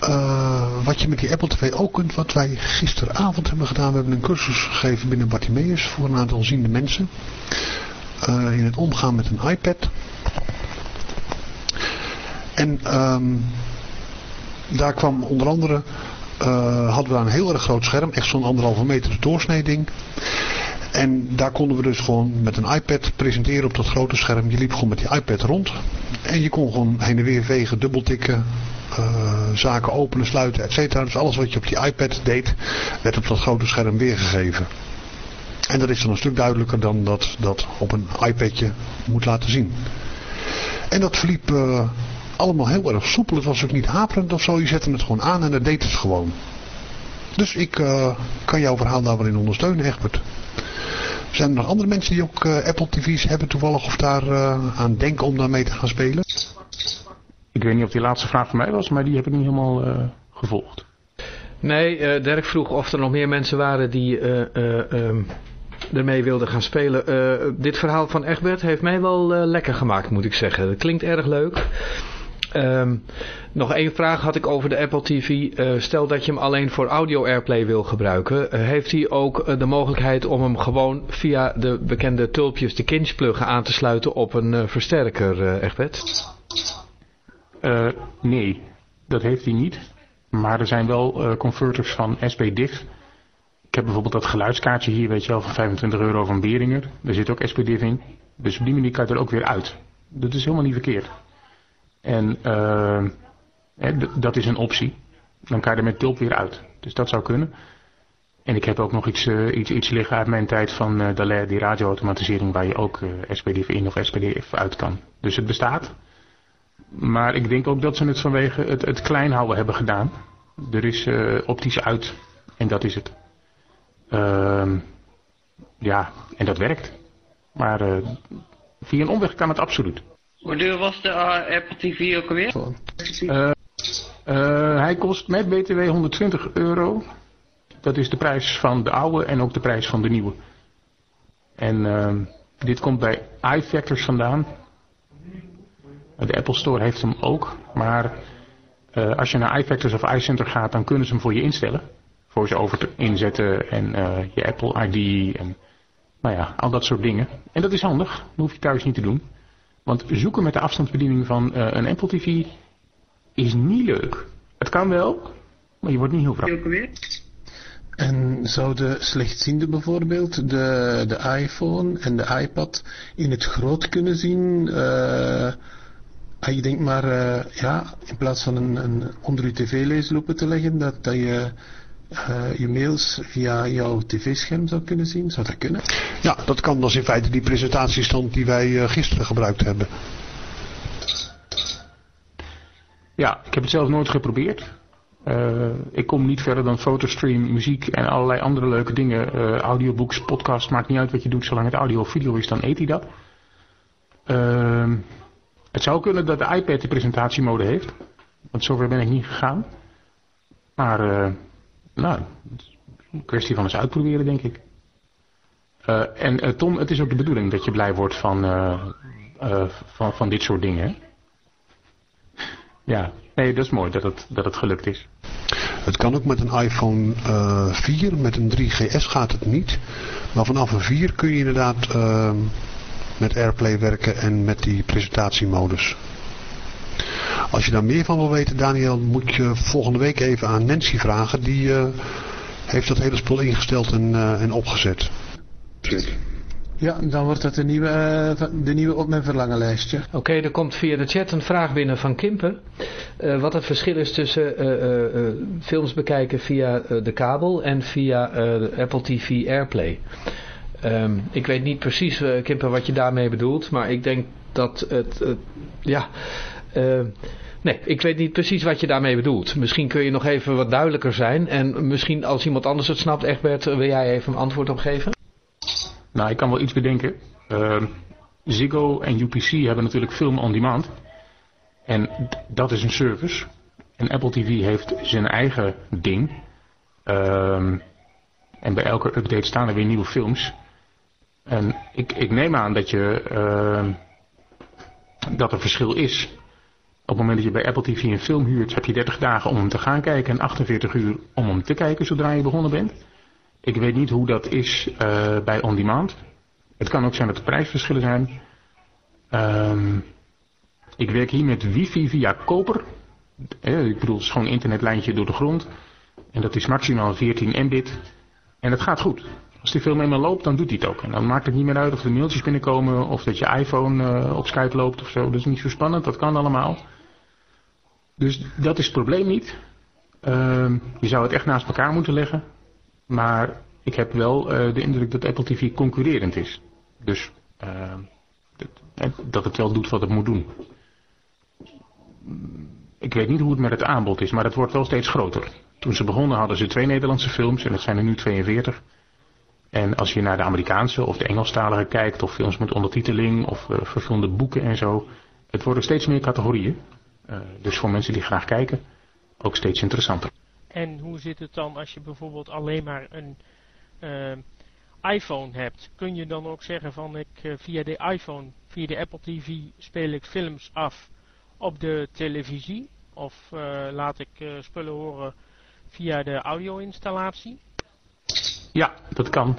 Eh, wat je met die Apple TV ook kunt, wat wij gisteravond hebben gedaan. We hebben een cursus gegeven binnen Bartimeus voor een aantal ziende mensen. Uh, in het omgaan met een iPad. En um, daar kwam onder andere, uh, hadden we een heel erg groot scherm, echt zo'n anderhalve meter doorsneding. En daar konden we dus gewoon met een iPad presenteren op dat grote scherm. Je liep gewoon met die iPad rond. En je kon gewoon heen en weer vegen, dubbeltikken, uh, zaken openen, sluiten, et cetera. Dus alles wat je op die iPad deed, werd op dat grote scherm weergegeven. En dat is dan een stuk duidelijker dan dat dat op een iPadje moet laten zien. En dat verliep uh, allemaal heel erg soepel. Het was ook niet haperend of zo. Je zette het gewoon aan en dat deed het gewoon. Dus ik uh, kan jouw verhaal daar wel in ondersteunen, Egbert. Zijn er nog andere mensen die ook uh, Apple TV's hebben toevallig of daar uh, aan denken om daarmee te gaan spelen? Ik weet niet of die laatste vraag van mij was, maar die heb ik niet helemaal uh, gevolgd. Nee, Dirk vroeg of er nog meer mensen waren die um, ermee wilden gaan spelen. dit verhaal van Egbert heeft mij wel lekker gemaakt, moet ik zeggen. Het klinkt erg leuk. Um, nog één vraag had ik over de Apple TV. Uh, stel dat je hem alleen voor audio airplay wil gebruiken. Uh, heeft hij ook uh, de mogelijkheid om hem gewoon via de bekende tulpjes, de Kinch pluggen aan te sluiten op een versterker, Egbert? nee, dat heeft hij niet. Maar er zijn wel converters van SPDIF. Ik heb bijvoorbeeld dat geluidskaartje hier, weet je wel, van 25 euro van Beringer. Daar zit ook SPDIF in. Dus op die manier kan je er ook weer uit. Dat is helemaal niet verkeerd. En uh, dat is een optie. Dan kan je er met tulp weer uit. Dus dat zou kunnen. En ik heb ook nog iets, uh, iets, iets liggen uit mijn tijd van uh, Dallaire, die radioautomatisering, waar je ook uh, SPDIF in of SPDIF uit kan. Dus het bestaat. Maar ik denk ook dat ze het vanwege het, het klein houden hebben gedaan. Er is optisch uit. En dat is het. Uh, ja, en dat werkt. Maar via een omweg kan het absoluut. Hoe duur was de uh, Apple TV ook alweer? Uh, uh, hij kost met BTW 120 euro. Dat is de prijs van de oude en ook de prijs van de nieuwe. En uh, dit komt bij iFactors vandaan. De Apple Store heeft hem ook. Maar uh, als je naar iFactors of iCenter gaat, dan kunnen ze hem voor je instellen. Voor ze over te inzetten en uh, je Apple ID en nou ja, al dat soort dingen. En dat is handig. Dat hoef je thuis niet te doen. Want zoeken met de afstandsbediening van uh, een Apple TV is niet leuk. Het kan wel, maar je wordt niet heel vrij. En zouden slechtzienden bijvoorbeeld de, de iPhone en de iPad in het groot kunnen zien? Uh, je denkt maar, uh, ja, in plaats van een, een onder je tv-leeslopen te leggen, dat, dat je uh, je mails via jouw tv-scherm zou kunnen zien? Zou dat kunnen? Ja, dat kan. Dat is in feite die presentatiestand die wij uh, gisteren gebruikt hebben. Ja, ik heb het zelf nooit geprobeerd. Uh, ik kom niet verder dan fotostream, muziek en allerlei andere leuke dingen. audiobooks, podcast, maakt niet uit wat je doet. Zolang het audio of video is, dan eet hij dat. het zou kunnen dat de iPad de presentatiemode heeft. Want zover ben ik niet gegaan. Maar nou, een kwestie van eens uitproberen, denk ik. Uh, en uh, Tom, het is ook de bedoeling dat je blij wordt van, uh, van, van dit soort dingen. Ja, nee, dat is mooi dat het, dat het gelukt is. Het kan ook met een iPhone 4, met een 3GS gaat het niet. Maar vanaf een 4 kun je inderdaad met AirPlay werken en met die presentatiemodus. Als je daar meer van wil weten, Daniel, moet je volgende week even aan Nancy vragen. Die uh, heeft dat hele spul ingesteld en, uh, en opgezet. Ja, dan wordt dat de nieuwe, uh, de nieuwe op mijn verlangenlijstje. Oké, okay, er komt via de chat een vraag binnen van Kimper. wat het verschil is tussen films bekijken via de kabel en via Apple TV Airplay. Um, ik weet niet precies, Kimper, wat je daarmee bedoelt. Maar ik denk dat het... ja... Uh, nee, ik weet niet precies wat je daarmee bedoelt. Misschien kun je nog even wat duidelijker zijn. En misschien als iemand anders het snapt, Egbert, wil jij even een antwoord op geven? Nou, ik kan wel iets bedenken. Uh, Ziggo en UPC hebben natuurlijk Film On Demand. En dat is een service. En Apple TV heeft zijn eigen ding. Uh, en bij elke update staan er weer nieuwe films. En ik, ik neem aan dat je... Uh, dat er verschil is Op het moment dat je bij Apple TV een film huurt, heb je 30 dagen om hem te gaan kijken en 48 uur om hem te kijken zodra je begonnen bent. Ik weet niet hoe dat is uh, bij On Demand. Het kan ook zijn dat er prijsverschillen zijn. Um, ik werk hier met wifi via koper. Eh, ik bedoel, gewoon internetlijntje door de grond. En dat is maximaal 14 mbit. En dat gaat goed. Als die film eenmaal loopt, dan doet hij het ook. En dan maakt het niet meer uit of er mailtjes binnenkomen of dat je iPhone uh, op Skype loopt of zo. Dat is niet zo spannend, dat kan allemaal. Dus dat is het probleem niet. Uh, je zou het echt naast elkaar moeten leggen. Maar ik heb wel uh, de indruk dat Apple TV concurrerend is. Dus uh, dat, dat het wel doet wat het moet doen. Ik weet niet hoe het met het aanbod is, maar het wordt wel steeds groter. Toen ze begonnen hadden ze twee Nederlandse films en het zijn er nu 42. En als je naar de Amerikaanse of de Engelstalige kijkt, of films met ondertiteling, of uh, verfilmde boeken en zo. Het worden steeds meer categorieën. Uh, dus voor mensen die graag kijken, ook steeds interessanter. En hoe zit het dan als je bijvoorbeeld alleen maar een uh, iPhone hebt? Kun je dan ook zeggen van ik uh, via de iPhone, via de Apple TV speel ik films af op de televisie? Of laat ik spullen horen via de audio-installatie? Ja, dat kan.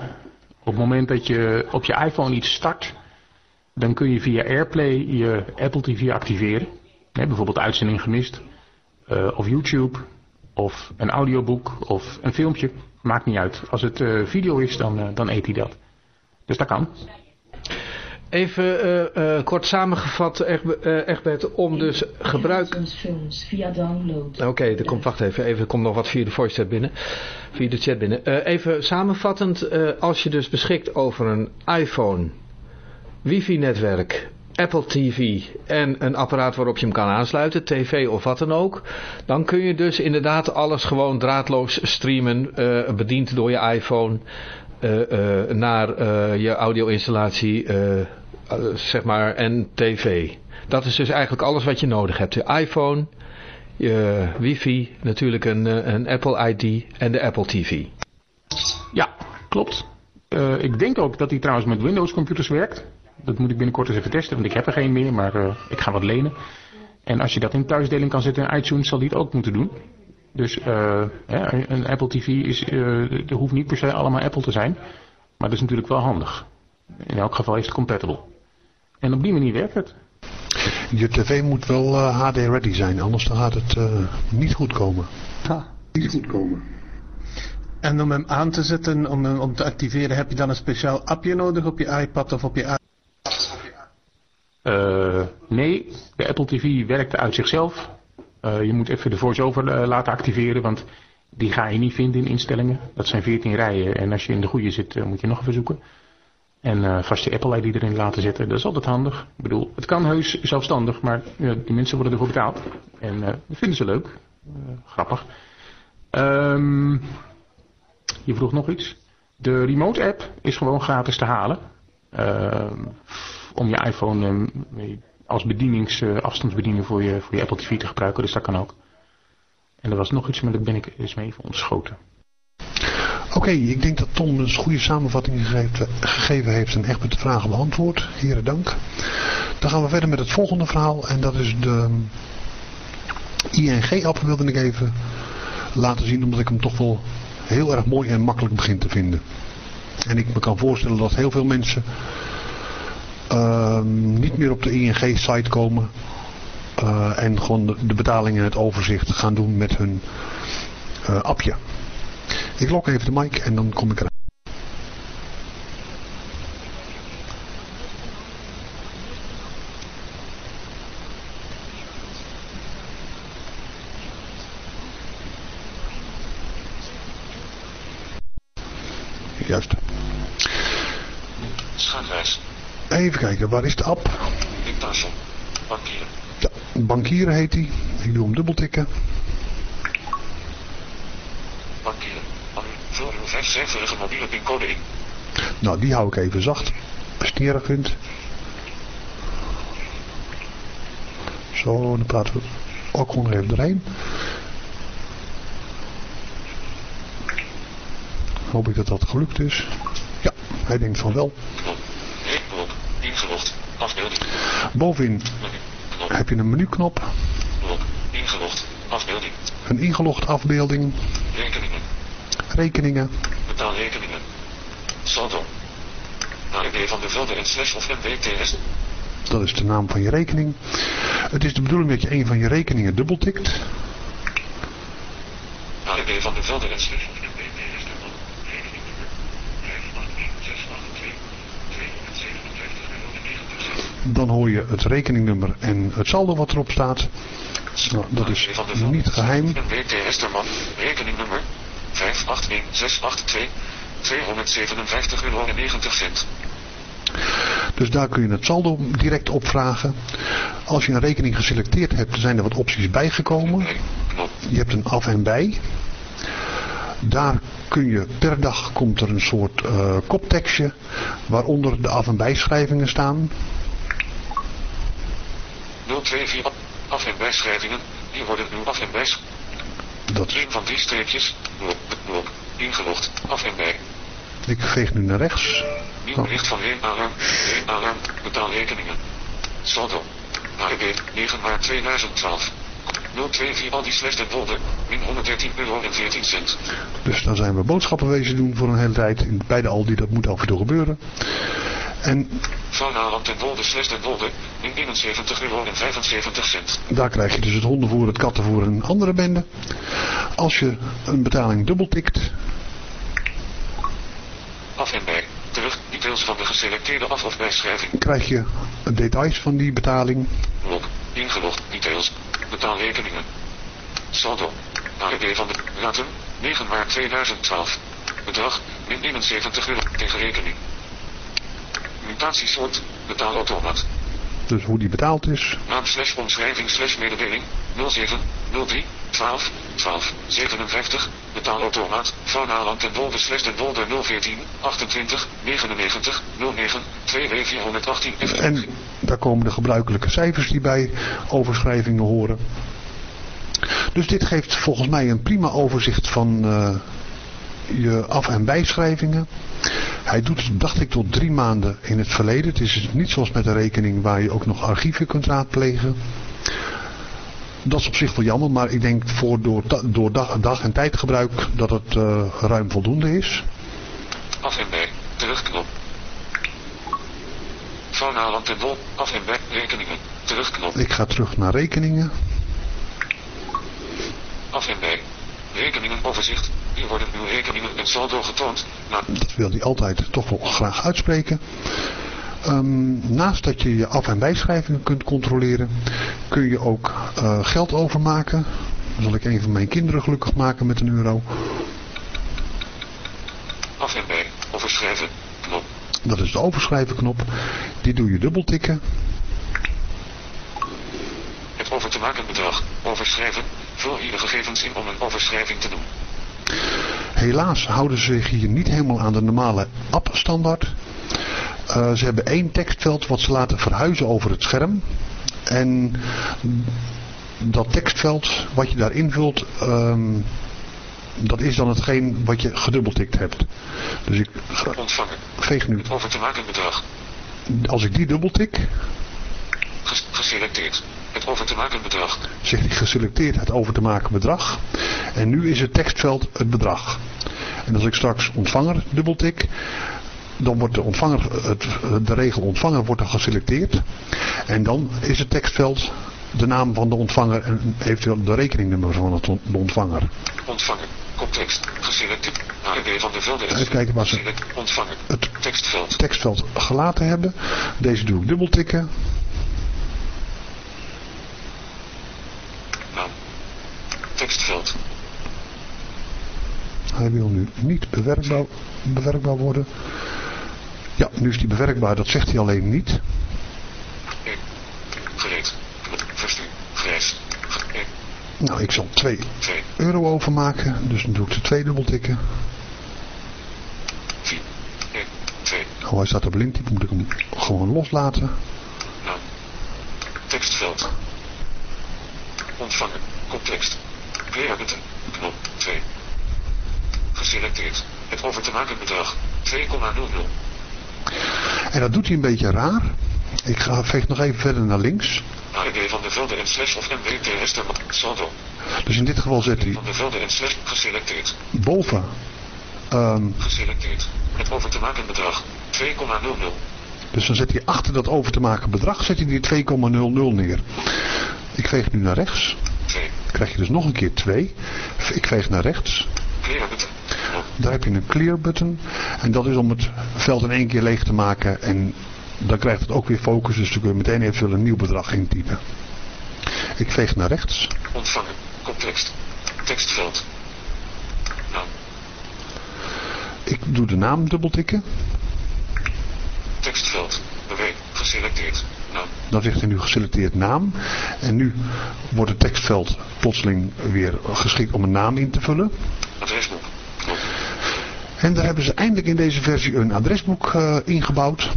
Op het moment dat je op je iPhone iets start, dan kun je via AirPlay je Apple TV activeren. Nee, bijvoorbeeld uitzending gemist, uh, of YouTube, of een audioboek, of een filmpje. Maakt niet uit. Als het uh, video is, dan, uh, dan eet hij dat. Dus dat kan. Even uh, uh, kort samengevat, Egbert, om dus gebruik... via download. Oké, okay, er komt, wacht even, even, er komt nog wat via de voice chat binnen. Via de chat binnen. Uh, even samenvattend, als je dus beschikt over een iPhone, wifi-netwerk, Apple TV en een apparaat waarop je hem kan aansluiten, tv of wat dan ook. Dan kun je dus inderdaad alles gewoon draadloos streamen, bediend door je iPhone... Uh, uh, naar je audio-installatie, zeg maar, en tv. Dat is dus eigenlijk alles wat je nodig hebt. Je iPhone, je wifi, natuurlijk een, een Apple ID en de Apple TV. Ja, klopt. ik denk ook dat hij trouwens met Windows computers werkt. Dat moet ik binnenkort eens even testen, want ik heb er geen meer, maar ik ga wat lenen. En als je dat in thuisdeling kan zetten in iTunes, zal die het ook moeten doen. Dus uh, ja, een Apple TV is, uh, er hoeft niet per se allemaal Apple te zijn. Maar dat is natuurlijk wel handig. In elk geval is het compatible. En op die manier werkt het. Je tv moet wel uh, HD ready zijn, anders dan gaat het niet goed komen. Ha. Niet goed komen. En om hem aan te zetten, om hem om te activeren, heb je dan een speciaal appje nodig op je iPad of op je iPad? nee, de Apple TV werkte uit zichzelf. Uh, je moet even de voice-over uh, laten activeren, want die ga je niet vinden in instellingen. Dat zijn 14 rijen en als je in de goede zit uh, moet je nog even zoeken. En vast je Apple ID erin laten zetten, dat is altijd handig. Ik bedoel, het kan heus zelfstandig, maar die mensen worden ervoor betaald. En dat vinden ze leuk. grappig. Um, je vroeg nog iets. De remote app is gewoon gratis te halen. Om je iPhone als bedienings, uh, afstandsbediening voor je, voor je Apple TV te gebruiken. Dus dat kan ook. En er was nog iets, maar dat ben ik eens mee even ontschoten. Oké, ik denk dat Tom een goede samenvatting gegeven, heeft en echt met de vragen beantwoord. Heren dank. Dan gaan we verder met het volgende verhaal en dat is de ING-app wilde ik even laten zien omdat ik hem toch wel heel erg mooi en makkelijk begin te vinden. En ik me kan voorstellen dat heel veel mensen uh, niet meer op de ING-site komen. Uh, en gewoon de, de betalingen en het overzicht gaan doen met hun uh, appje. Ik lok even de mic en dan kom ik eruit. Juist. Schaakreis. Even kijken, waar is de app? Dictation. Bankieren. Ja, bankieren heet die. Ik doe hem dubbeltikken. Bankieren. Vul uw vijfcijferige mobiele pincode in. Nou, die hou ik even zacht. Als je het niet erg vindt. Zo, dan praten we ook gewoon even doorheen. Hoop ik dat dat gelukt is. Ja, hij denkt van wel. Ingelogd. Afbeelding. Bovenin heb je een menuknop. een ingelogd afbeelding, Rekeningen. rekeningen, Betaalrekeningen. Saldo. AEB van de Velde en slash of MWTS. dat is de naam van je rekening. Het is de bedoeling dat je een van je rekeningen dubbeltikt. AEB van de Velde en slash of MWTS. Rekeningnummer 581682257 Dan hoor je het rekeningnummer en het saldo wat erop staat. Nou, dat is niet geheim. MWTS Terman. Rekeningnummer 581682 257 euro en 90 cent. Dus daar kun je het saldo direct opvragen. Als je een rekening geselecteerd hebt, zijn er wat opties bijgekomen. Je hebt een af en bij. Daar kun je per dag komt er een soort eh, koptekstje waaronder de af en bijschrijvingen staan. 024 af- en bijschrijvingen. Hier worden nu af- en bijs. Dat Een van drie streepjes. Blok, blok. Ingelogd. Af en bij. Ik veeg nu naar rechts. Nieuw bericht van Reen Alarm. Reen Alarm. Betaalrekeningen. Saldo. AEB 9 maart 2012. 024 Aldi Slash den Wolde. Min 113 euro en 14 cent. Dus dan zijn we boodschappen wezen doen voor een hele tijd. Bij de Aldi, dat moet af en toe gebeuren. En Vouwnaland den Wolde Slash den Wolde. Min 71 euro en 75 cent. daar krijg je dus het hondenvoer, het kattenvoer en andere bende. Als je een betaling dubbeltikt, Af en bij. Terug. Details van de geselecteerde af- of bijschrijving. krijg je details van die betaling. Blok. Ingelogd. Details. Betaalrekeningen. Saldo. AEB van de datum 9 maart 2012. Bedrag min 71 euro tegen rekening. Mutatiesoort. Betaalautomaat. Dus hoe die betaald is. Naam slash omschrijving slash mededeling 07 03 12 12 57 betaalautomaat Vouwnaland en Wolde slash den Wolde 014 28 99 09 2W 418 F En daar komen de gebruikelijke cijfers die bij overschrijvingen horen. Dus dit geeft volgens mij een prima overzicht van eh, je af- en bijschrijvingen. Hij doet het, dacht ik, tot drie maanden in het verleden. Het is niet zoals met een rekening waar je ook nog archieven kunt raadplegen. Dat is op zich wel jammer, maar ik denk voor door, dag, dag- en tijdgebruik dat het eh, ruim voldoende is. af en bij terugknop Vouwnaland en Wol af en bij rekeningen terugknop Ik ga terug naar rekeningen. af en bij rekeningen overzicht hier worden uw rekeningen en saldo getoond na Dat wil hij altijd toch wel graag uitspreken. Ehm, naast dat je je af- en bijschrijvingen kunt controleren, kun je ook eh, geld overmaken. Dan zal ik een van mijn kinderen gelukkig maken met een euro. af en bij overschrijven knop Dat is de overschrijven knop. Die doe je dubbeltikken. Het over te maken bedrag. Overschrijven. Vul hier de gegevens in om een overschrijving te doen. Helaas houden ze zich hier niet helemaal aan de normale app-standaard. Eh, ze hebben één tekstveld wat ze laten verhuizen over het scherm. En dat tekstveld wat je daar invult, ehm, dat is dan hetgeen wat je gedubbeltikt hebt. Dus ik ga- Ontvangen. veeg nu, over te maken bedrag. als ik die dubbeltik, Ges- geselecteerd. Het over te maken bedrag. zegt hij geselecteerd het over te maken bedrag. En nu is het tekstveld het bedrag. En als ik straks ontvanger dubbeltik, dan wordt de ontvanger, het, de regel ontvanger wordt er geselecteerd. En dan is het tekstveld de naam van de ontvanger en eventueel de rekeningnummer van het on- de ontvanger. Ontvangen. Koptekst. Geselecteerd. AEB van de velden. Even kijken waar ze het Tekstveld. tekstveld gelaten hebben. Deze doe ik dubbeltikken. Naam. Tekstveld. Hij wil nu niet bewerkbaar, bewerkbaar worden. Ja, nu is die bewerkbaar, dat zegt hij alleen niet. Gereed. Grijs. Nou, ik zal 2 Twee. euro overmaken, dus dan doe ik de twee dubbeltikken. Oh, hij staat er blind, die moet ik hem gewoon loslaten. Naam. Tekstveld. Ontvangen. Koptekst. Button. Knop 2. Geselecteerd. Het over te maken bedrag. 2,00. En dat doet hij een beetje raar. Ik ga veeg nog even verder naar links. AED van de velden en slash of MWTS ter saldo. Dus in dit geval zet hij Van de velden en slash geselecteerd. boven ehm, Geselecteerd. Het over te maken bedrag 2,00. Dus dan zet hij achter dat over te maken bedrag zet hij die 2,00 neer. Ik veeg nu naar rechts. 2. krijg je dus nog een keer 2. Ik veeg naar rechts. Clear button. Daar heb je een clear button. En dat is om het veld in één keer leeg te maken. En dan krijgt het ook weer focus. Dus dan kun je meteen eventueel een nieuw bedrag intypen. Ik veeg naar rechts. Ontvangen. Context. Tekstveld. Naam. Ik doe de naam dubbeltikken. Tekstveld. Beweeg. Geselecteerd. Naam. Dan zegt hij nu geselecteerd naam. En nu wordt het tekstveld plotseling weer geschikt om een naam in te vullen. Adresboek. En daar hebben ze eindelijk in deze versie een adresboek uh, ingebouwd.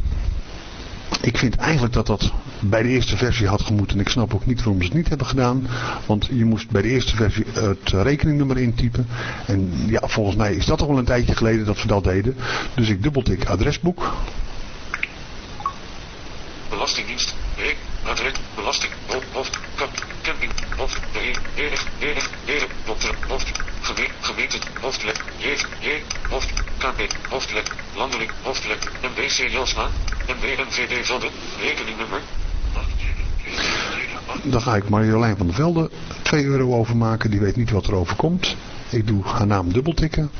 Ik vind eigenlijk dat dat bij de eerste versie had gemoeten. En ik snap ook niet waarom ze het niet hebben gedaan. Want je moest bij de eerste versie het rekeningnummer intypen. En ja, volgens mij is dat al wel een tijdje geleden dat we dat deden. Dus ik dubbeltik adresboek. Belastingdienst. Adres. Belasting. Hoofd. Kap. Camping. Hoofd. Beheer. Heer. Heer. Heer. Dokter. Hoofd. Gemeente. Gemeente. Hoofdlet. J. J. Hoofd. KP. Hoofdlet. Landelijk. Hoofdlet. MBC Jelsma. MBNVD Velden. Rekeningnummer. Dan ga ik Marjolein van der Velde 2 euro overmaken. Die weet niet wat er overkomt. Ik doe haar naam dubbeltikken.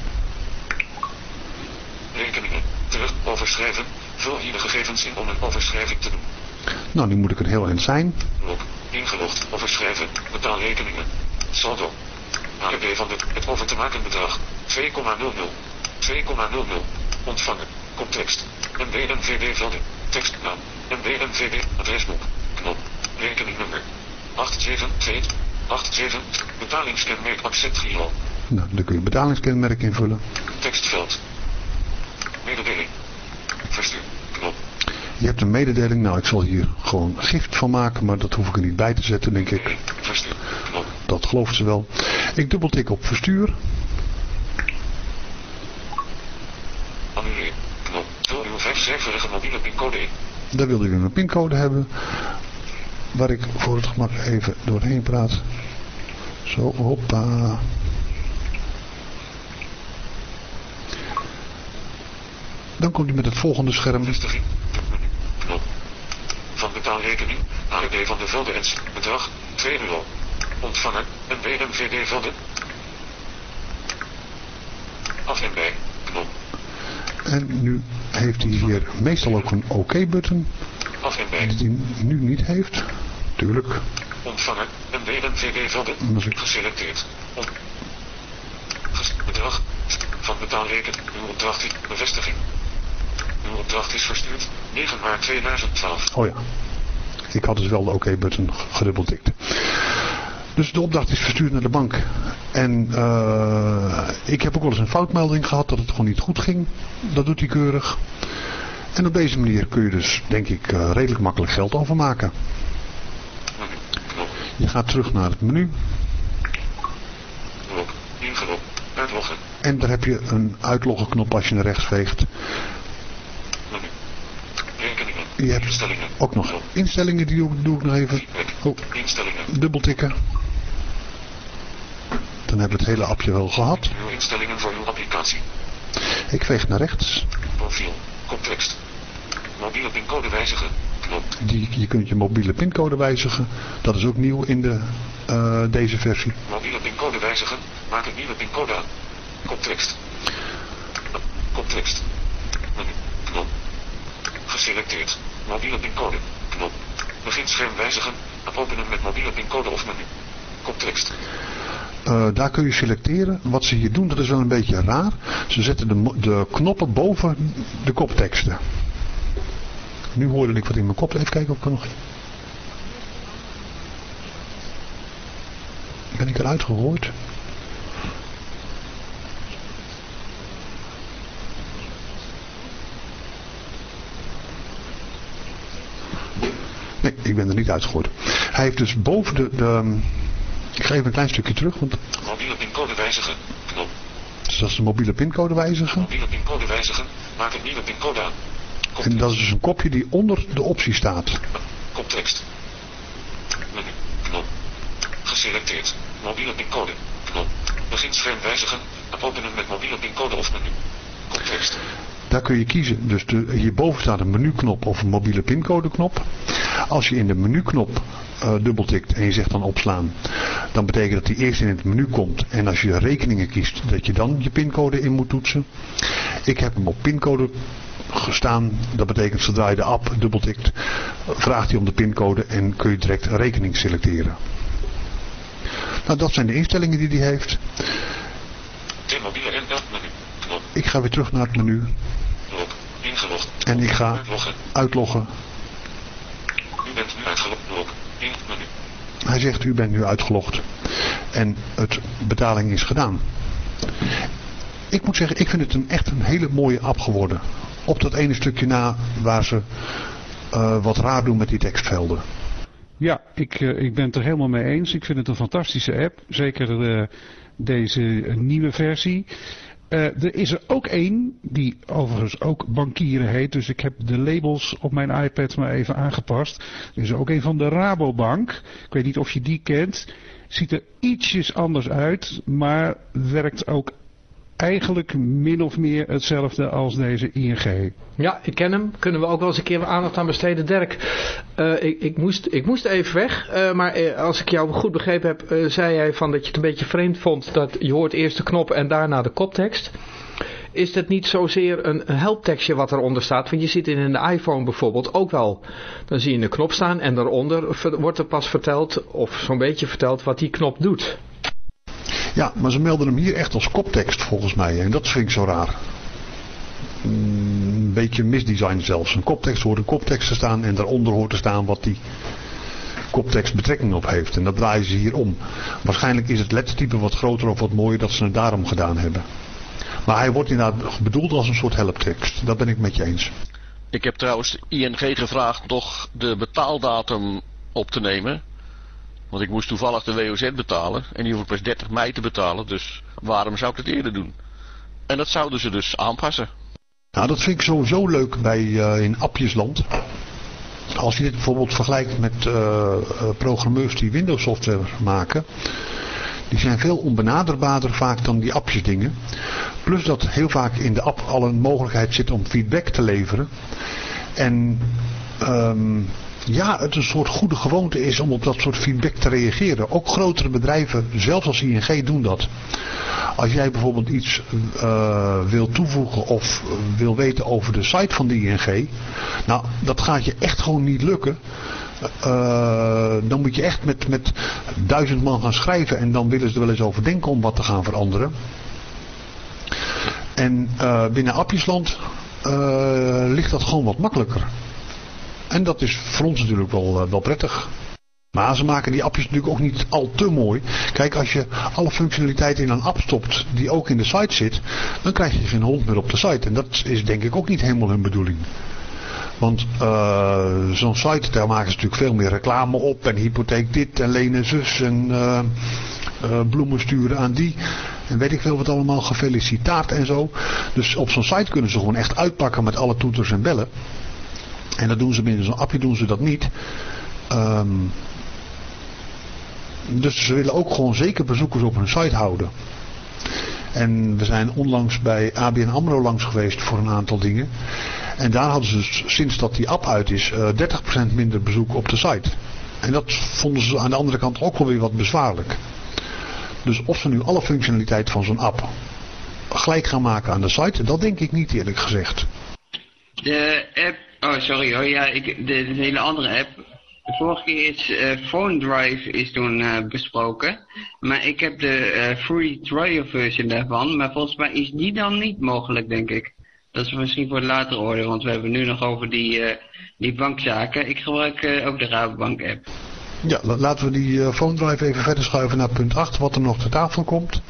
Rekeningen. Terug. Overschrijven. Vul hier de gegevens in om een overschrijving te doen. Nou, nu moet ik een heel eind zijn. Log. Ingelogd. Overschrijven. Betaalrekeningen. Saldo. AEB van de, het over te maken bedrag. 2,00. 2,00. Ontvangen. Context. MBNVB velden. Tekstnaam. MBNVB. Adresboek. Knop. Rekeningnummer. 872. 87. Betalingskenmerk accent Giro. Nou, dan kun je betalingskenmerk invullen. Tekstveld. Mededeling. Verstuur. Je hebt een mededeling. Nou, ik zal hier gewoon gift van maken, maar dat hoef ik er niet bij te zetten, denk ik. Dat gelooft ze wel. Ik dubbeltik op verstuur. Daar wilde u een pincode hebben. Waar ik voor het gemak even doorheen praat. Zo, hoppa. Dan komt u met het volgende scherm. Van betaalrekening. AED van de Velden en bedrag 2 euro. Ontvangen. MBMVD Velden. Af en bij. Knop. En nu heeft hij hier meestal ook een OK-button. Af en bij. Die hij nu niet heeft. Tuurlijk. Ontvangen. MBMVD Velden. Geselecteerd. Bedrag. Van betaalrekening. Uw opdracht is bevestiging. Uw opdracht is verstuurd. 9 maart 2012. Oh ja. Ik had dus wel de OK-button gedubbeltikt. Dus de opdracht is verstuurd naar de bank. En uh, ik heb ook wel eens een foutmelding gehad dat het gewoon niet goed ging. Dat doet hij keurig. En op deze manier kun je dus, denk ik, uh, redelijk makkelijk geld overmaken. Je gaat terug naar het menu. Log. Ingelogd. Uitloggen. En daar heb je een uitloggen knop als je naar rechts veegt. Je hebt Instellingen. ook nog instellingen, die doe, doe ik nog even. Oh, Instellingen. dubbeltikken. Dan hebben we het hele appje wel gehad. Uw instellingen voor uw applicatie. Ik veeg naar rechts. Profiel. Context. Mobiele pincode wijzigen. Knop. Die, je kunt je mobiele pincode wijzigen. Dat is ook nieuw in de, uh, deze versie. Mobiele pincode wijzigen. Maak een nieuwe pincode aan. Context. Context. Knop. Geselecteerd. Mobiele pincode. Knop. Beginscherm wijzigen. Openen met mobiele pincode of menu. Context. Uh, daar kun je selecteren. Wat ze hier doen, dat is wel een beetje raar. Ze zetten de, de knoppen boven de kopteksten. Nu hoorde ik wat in mijn kop. Even kijken of ik er nog... Ben ik eruit gegooid? Nee, ik ben er niet uitgegooid. Hij heeft dus boven de... de ik ga even een klein stukje terug, want... Mobiele pincode wijzigen. Knop. Dus dat is de mobiele pincode wijzigen. Mobiele pincode wijzigen. Maak een nieuwe pincode aan. En dat is dus een kopje die onder de optie staat. Context. geselecteerd. Mobiele pincode. Knop. Beginscherm wijzigen. Openen met mobiele pincode of menu. Context. Daar kun je kiezen. Dus de, hierboven staat een menuknop of een mobiele pincodeknop. Als je in de menuknop uh, dubbeltikt en je zegt dan opslaan, dan betekent dat die eerst in het menu komt. En als je rekeningen kiest, dat je dan je pincode in moet toetsen. Ik heb hem op pincode gestaan. Dat betekent zodra je de app dubbeltikt, vraagt hij om de pincode en kun je direct rekening selecteren. Nou, dat zijn de instellingen die hij heeft. Ik ga weer terug naar het menu. En ik ga Uitloggen. uitloggen. U bent nu uitgelogd. Hij zegt u bent nu uitgelogd. En het betaling is gedaan. Ik moet zeggen, ik vind het een, echt een hele mooie app geworden. Op dat ene stukje na waar ze uh, wat raar doen met die tekstvelden. Ja, ik, uh, ik ben het er helemaal mee eens. Ik vind het een fantastische app. Zeker uh, deze nieuwe versie. Uh, er is er ook één, die overigens ook bankieren heet. Dus ik heb de labels op mijn iPad maar even aangepast. Er is ook een van de Rabobank. Ik weet niet of je die kent. Ziet er ietsjes anders uit, maar werkt ook eigenlijk min of meer hetzelfde als deze ING. Ja, ik ken hem. Kunnen we ook wel eens een keer aandacht aan besteden. Dirk, uh, ik, ik, moest, ik moest even weg. Uh, maar uh, als ik jou goed begrepen heb, zei jij van dat je het een beetje vreemd vond dat je hoort eerst de knop en daarna de koptekst. Is dat niet zozeer een, een helptekstje wat eronder staat? Want je ziet in de iPhone bijvoorbeeld ook wel. Dan zie je een knop staan en daaronder wordt er pas verteld, of zo'n beetje verteld, wat die knop doet. Ja, maar ze melden hem hier echt als koptekst volgens mij. En dat vind ik zo raar. Een beetje misdesign zelfs. Een koptekst hoort een koptekst te staan en daaronder hoort te staan wat die koptekst betrekking op heeft. En dat draaien ze hier om. Waarschijnlijk is het lettertype wat groter of wat mooier dat ze het daarom gedaan hebben. Maar hij wordt inderdaad bedoeld als een soort helptekst. Dat ben ik met je eens. Ik heb trouwens ING gevraagd toch de betaaldatum op te nemen. Want ik moest toevallig de WOZ betalen. En die hoef ik pas 30 mei te betalen. Dus waarom zou ik het eerder doen? En dat zouden ze dus aanpassen. Nou, dat vind ik sowieso leuk bij uh, in Appjesland. Als je dit bijvoorbeeld vergelijkt met uh, programmeurs die Windows software maken. Die zijn veel onbenaderbaarder vaak dan die appjesdingen. Plus dat heel vaak in de app al een mogelijkheid zit om feedback te leveren. En... Um, ja, het een soort goede gewoonte is om op dat soort feedback te reageren. Ook grotere bedrijven, zelfs als ING, doen dat. Als jij bijvoorbeeld iets uh, wil toevoegen of wil weten over de site van de ING. Nou, dat gaat je echt gewoon niet lukken. Uh, dan moet je echt met, met duizend man gaan schrijven en dan willen ze er wel eens over denken om wat te gaan veranderen. En binnen Appjesland ligt dat gewoon wat makkelijker. En dat is voor ons natuurlijk wel, uh, wel prettig. Maar ze maken die appjes natuurlijk ook niet al te mooi. Kijk, als je alle functionaliteit in een app stopt die ook in de site zit, dan krijg je geen hond meer op de site. En dat is denk ik ook niet helemaal hun bedoeling. Want uh, zo'n site, daar maken ze natuurlijk veel meer reclame op. En hypotheek dit en lenen zus en uh, bloemen sturen aan die. En weet ik veel wat allemaal, gefeliciteerd en zo. Dus op zo'n site kunnen ze gewoon echt uitpakken met alle toeters en bellen. En dat doen ze binnen zo'n appje doen ze dat niet. Um, dus ze willen ook gewoon zeker bezoekers op hun site houden. En we zijn onlangs bij ABN AMRO langs geweest voor een aantal dingen. En daar hadden ze sinds dat die app uit is, uh, 30% minder bezoek op de site. En dat vonden ze aan de andere kant ook wel weer wat bezwaarlijk. Dus of ze nu alle functionaliteit van zo'n app gelijk gaan maken aan de site, dat denk ik niet eerlijk gezegd. De app Oh, sorry hoor. Ja, ik, de, de hele andere app. De vorige keer is uh, Phone Drive is toen uh, besproken. Maar ik heb de uh, free trial version daarvan. Maar volgens mij is die dan niet mogelijk, denk ik. Dat is misschien voor de latere orde, want we hebben nu nog over die, die bankzaken. Ik gebruik ook de Rabobank app. Ja, laten we die phone drive even verder schuiven naar punt 8, wat er nog ter tafel komt.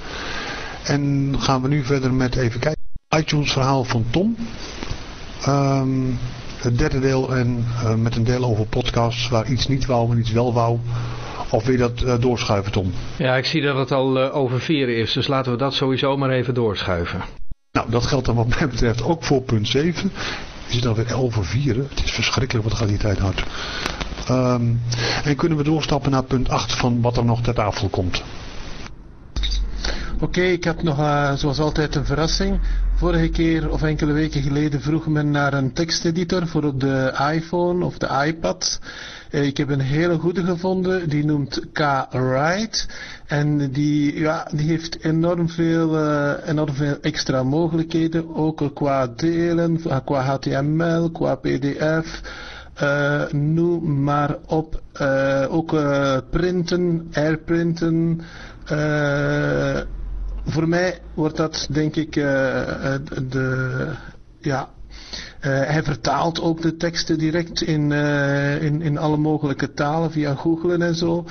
En gaan we nu verder met even kijken. iTunes verhaal van Tom. Um, het derde deel en uh, met een deel over podcasts waar iets niet wou en iets wel wou. Of wil je dat uh, doorschuiven, Tom? Ja, ik zie dat het al uh, over vieren is, dus laten we dat sowieso maar even doorschuiven. Nou, dat geldt dan wat mij betreft ook voor punt 7. Is het alweer over vieren? Het is verschrikkelijk wat gaat die tijd hard. Ehm, en kunnen we doorstappen naar punt 8 van wat er nog ter tafel komt. Oké, ik heb nog uh, zoals altijd een verrassing. Vorige keer of enkele weken geleden vroeg men naar een teksteditor voor op de iPhone of de iPad. Uh, ik heb een hele goede gevonden, die noemt K-Write. En die, ja, die heeft enorm veel, uh, enorm veel extra mogelijkheden, ook qua delen, qua HTML, qua PDF. Uh, noem maar op. Ook printen, airprinten. Voor mij wordt dat denk ik de, ja, hij vertaalt ook de teksten direct in, in, in alle mogelijke talen via googlen en zo.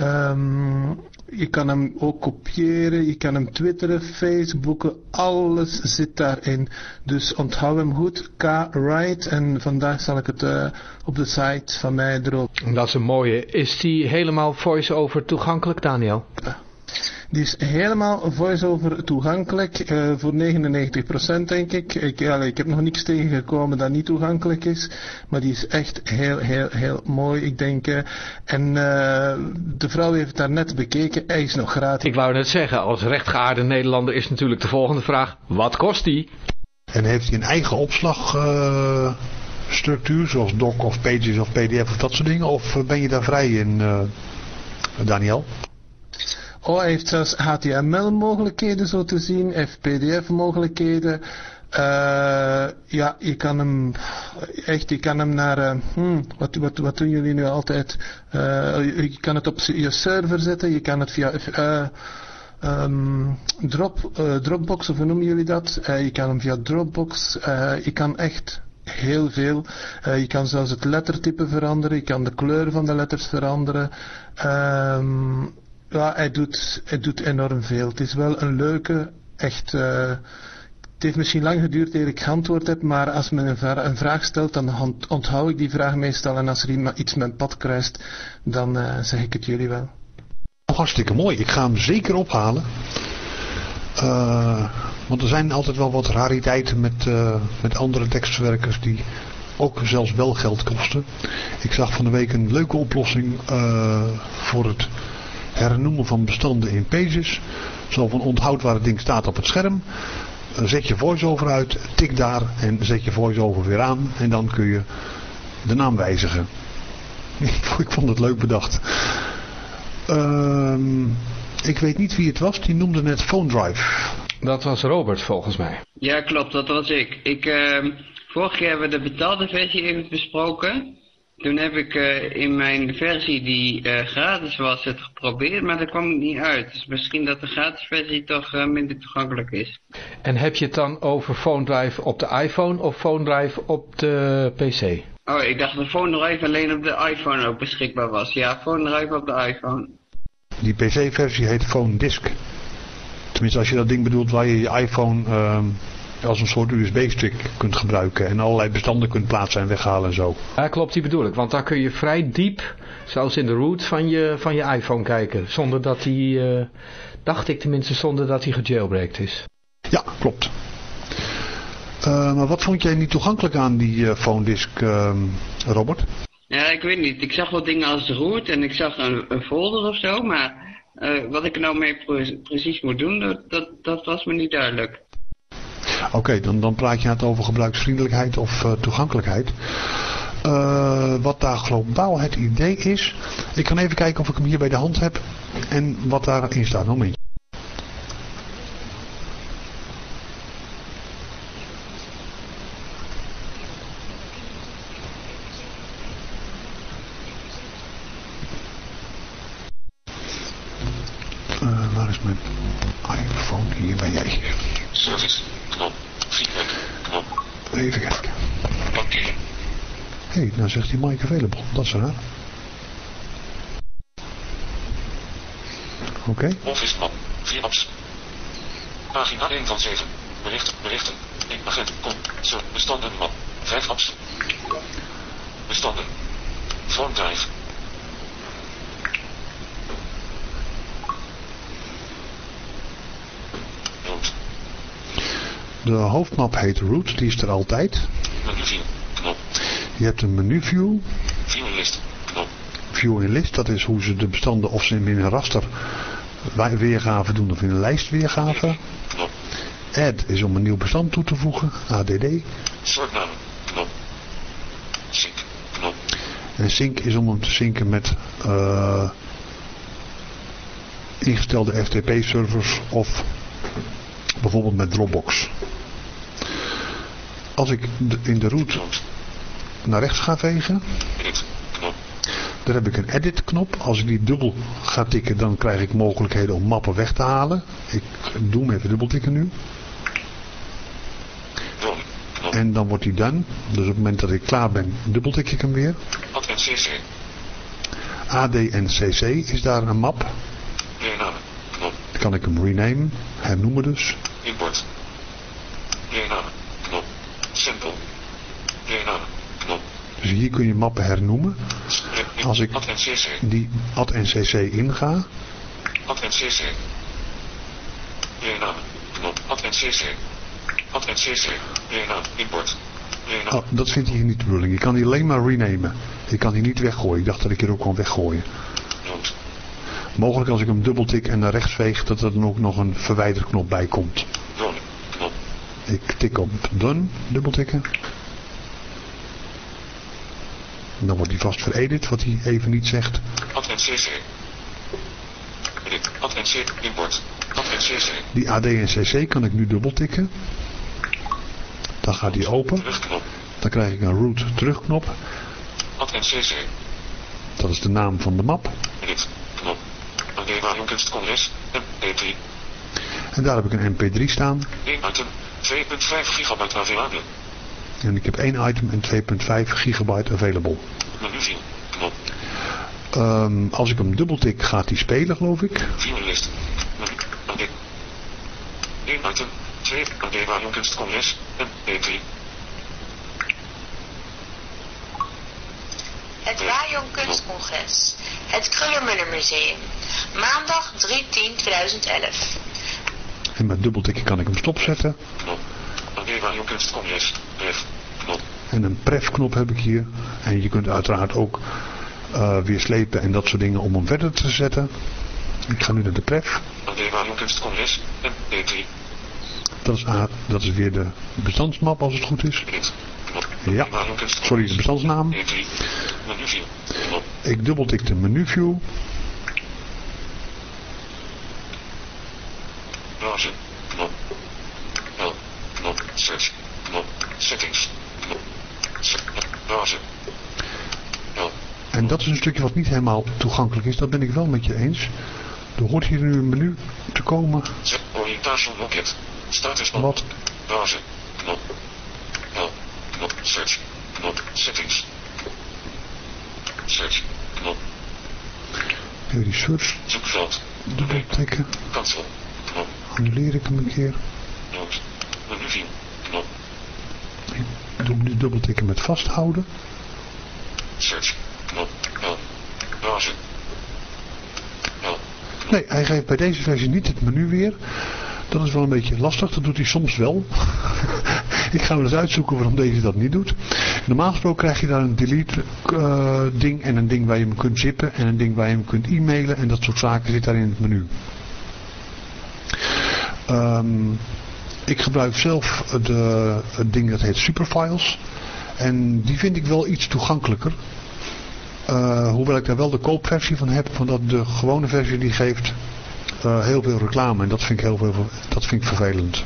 Um, je kan hem ook kopiëren, je kan hem twitteren, facebooken, alles zit daarin. Dus onthoud hem goed, K-Write, en vandaag zal ik het uh, op de site van mij erop. Dat is een mooie. Is die helemaal voice-over toegankelijk, Daniel? Ja. Die is helemaal voice-over toegankelijk, uh, voor 99% denk ik. Ik, ja, ik heb nog niks tegengekomen dat niet toegankelijk is, maar die is echt heel, heel, heel mooi, ik denk. Uh, en uh, de vrouw heeft het daar net bekeken, hij is nog gratis. Ik wou net zeggen, als rechtgeaarde Nederlander is natuurlijk de volgende vraag, wat kost die? En heeft hij een eigen opslagstructuur, zoals doc of pages of pdf of dat soort dingen, of ben je daar vrij in, Daniel? Oh, hij heeft zelfs HTML mogelijkheden zo te zien, FPDF mogelijkheden. Uh, ja, je kan hem, echt, je kan hem naar, uh, wat, wat, wat doen jullie nu altijd? Uh, je kan het op je server zetten, je kan het via um, drop, Dropbox, of hoe noemen jullie dat? je kan hem via Dropbox, je kan echt heel veel. je kan zelfs het lettertype veranderen, je kan de kleur van de letters veranderen. Um, ja, hij doet, hij doet enorm veel. Het is wel een leuke, echt... Uh, het heeft misschien lang geduurd eer ik geantwoord heb, maar als men een, vra een vraag stelt, dan onthoud ik die vraag meestal. En als er iets mijn pad kruist, dan uh, zeg ik het jullie wel. Hartstikke mooi. Ik ga hem zeker ophalen. Uh, want er zijn altijd wel wat rariteiten met, met andere tekstverwerkers die ook zelfs wel geld kosten. Ik zag van de week een leuke oplossing voor het hernoemen van bestanden in pages. Zo van onthoud waar het ding staat op het scherm. Zet je voice-over uit, tik daar en zet je voice-over weer aan. En dan kun je de naam wijzigen. Ik vond het leuk bedacht. Uh, ik weet niet wie het was, die noemde net Phone Drive. Dat was Robert volgens mij. Ja klopt, dat was ik. ik uh, vorige keer hebben we de betaalde versie even besproken. Toen heb ik uh, in mijn versie die uh, gratis was het geprobeerd, maar daar kwam het niet uit. Dus misschien dat de gratis versie toch uh, minder toegankelijk is. En heb je het dan over Phone Drive op de iPhone of Phone Drive op de PC? Oh, ik dacht dat Phone Drive alleen op de iPhone ook beschikbaar was. Ja, Phone Drive op de iPhone. Die PC-versie heet Phone Disk. Tenminste, als je dat ding bedoelt waar je je iPhone ehm, als een soort USB-stick kunt gebruiken. En allerlei bestanden kunt plaatsen en weghalen en zo. Ja, klopt, die bedoel ik. Want daar kun je vrij diep, zelfs in de root van je, van je iPhone kijken. Zonder dat die, uh, dacht ik tenminste, zonder dat die gejailbreakt is. Ja, klopt. Uh, maar wat vond jij niet toegankelijk aan die uh, phone disk, uh, Robert? Ja, ik weet niet. Ik zag wel dingen als de root en ik zag een, een folder of zo, maar wat ik er nou mee pre precies moet doen, dat, dat, dat was me niet duidelijk. Oké, dan, dan praat je het over gebruiksvriendelijkheid of uh, toegankelijkheid. Uh, wat daar globaal het idee is. Ik kan even kijken of ik hem hier bij de hand heb. En wat daarin staat. Momentje. Uh, waar is mijn iPhone? Hier ben jij. Service. Knop. Feedback. Knop. Even kijken. Hé, hey, nou zegt hij Mike available. Dat is raar. Oké. Okay. Office map. Vier apps. Pagina 1 van 7. Berichten. Berichten. 1 agent. Kom. Zo. Bestanden map. 5 apps. Bestanden. Phone drive. Root. De hoofdmap heet Root, die is er altijd. Menuview, knop. Je hebt een menuview. Viewlist, knop. view in list. Dat is hoe ze de bestanden of ze in een raster weergave doen of in een lijst weergave. Add is om een nieuw bestand toe te voegen. ADD. Soortnaam. Knop. Sync. Knop. En sync is om hem te synken met eh, ingestelde FTP-servers of bijvoorbeeld met Dropbox. Als ik in de route naar rechts ga vegen, daar heb ik een edit knop. Als ik die dubbel ga tikken, dan krijg ik mogelijkheden om mappen weg te halen. Ik doe hem even dubbel tikken nu. En dan wordt hij done. Dus op het moment dat ik klaar ben, dubbel tik ik hem weer. Ad en CC. AD en CC is daar een map. Rename. Knop. Dan kan ik hem renamen, hernoemen dus. Import. Rename. Knop. Sample. Rename. Knop. Dus hier kun je mappen hernoemen. Als ik die ad en cc inga, Ad. Knop. Ad. Import. Oh, dat vindt hij hier niet de bedoeling. Je kan die alleen maar renamen. Je kan die niet weggooien. Ik dacht dat ik hier ook kon weggooien. Mogelijk als ik hem dubbeltik en naar rechts veeg, dat er dan ook nog een verwijderknop bij komt. Done. Knop. Ik tik op done, dubbeltikken. En dan wordt hij vast veredit, wat hij even niet zegt. Ad en CC. Edit. Ad en C. Import. CC. Die AD en CC kan ik nu dubbeltikken. Dan gaat hij open. Dan krijg ik een root terugknop. Ad en CC. Dat is de naam van de map. Edit. Knop. Andeva Jongkunstcongres. MP3. En daar heb ik een mp3 staan. 1 item. 2.5 gigabyte available. En ik heb één item en 2.5 gigabyte available. Menu view. Knop. Ehm, als ik hem dubbeltik gaat hij spelen geloof ik. Viewlist. Menu. AD. 1 item. 2. Andeva Jongkunstcongres. MP3. Het Rayon Kunstcongres. Het Krullermuller Museum. Maandag 3-10-2011. En met dubbeltikken kan ik hem stopzetten. Knop. Knop. En een pref knop heb ik hier. En je kunt uiteraard ook eh, weer slepen en dat soort dingen om hem verder te zetten. Ik ga nu naar de pref. Andeva Jongkunstcongres. MP3. Dat is, A- dat is weer de bestandsmap als het goed is. Ja, sorry, de bestandsnaam. MP3. Menu view. Knop. Ik dubbeltik de menuview. Browser. Search. Knop. Settings. Knop. Browser. En dat is een stukje wat niet helemaal toegankelijk is. Dat ben ik wel met je eens. Er hoort hier nu een menu te komen. Orientation locket. Status Wat? Browser. Knop. L. Knop. Search. Knop. Settings. Search. Knop. Die search Zoekveld. dubbeltikken. Cancel. Knop. Annuleer ik hem een keer. Note. Menu view. Knop. Ik doe nu dubbeltikken met vasthouden. Nee, hij geeft bij deze versie niet het menu weer. Dat is wel een beetje lastig. Dat doet hij soms wel. ik ga wel eens uitzoeken waarom deze dat niet doet. Normaal gesproken krijg je daar een delete eh, ding en een ding waar je hem kunt zippen en een ding waar je hem kunt e-mailen en dat soort zaken zit daar in het menu. Ehm, ik gebruik zelf de, het ding dat heet Superfiles. En die vind ik wel iets toegankelijker. Eh, hoewel ik daar wel de koopversie van heb, want dat de gewone versie die geeft eh, heel veel reclame en dat vind ik heel veel, dat vind ik vervelend.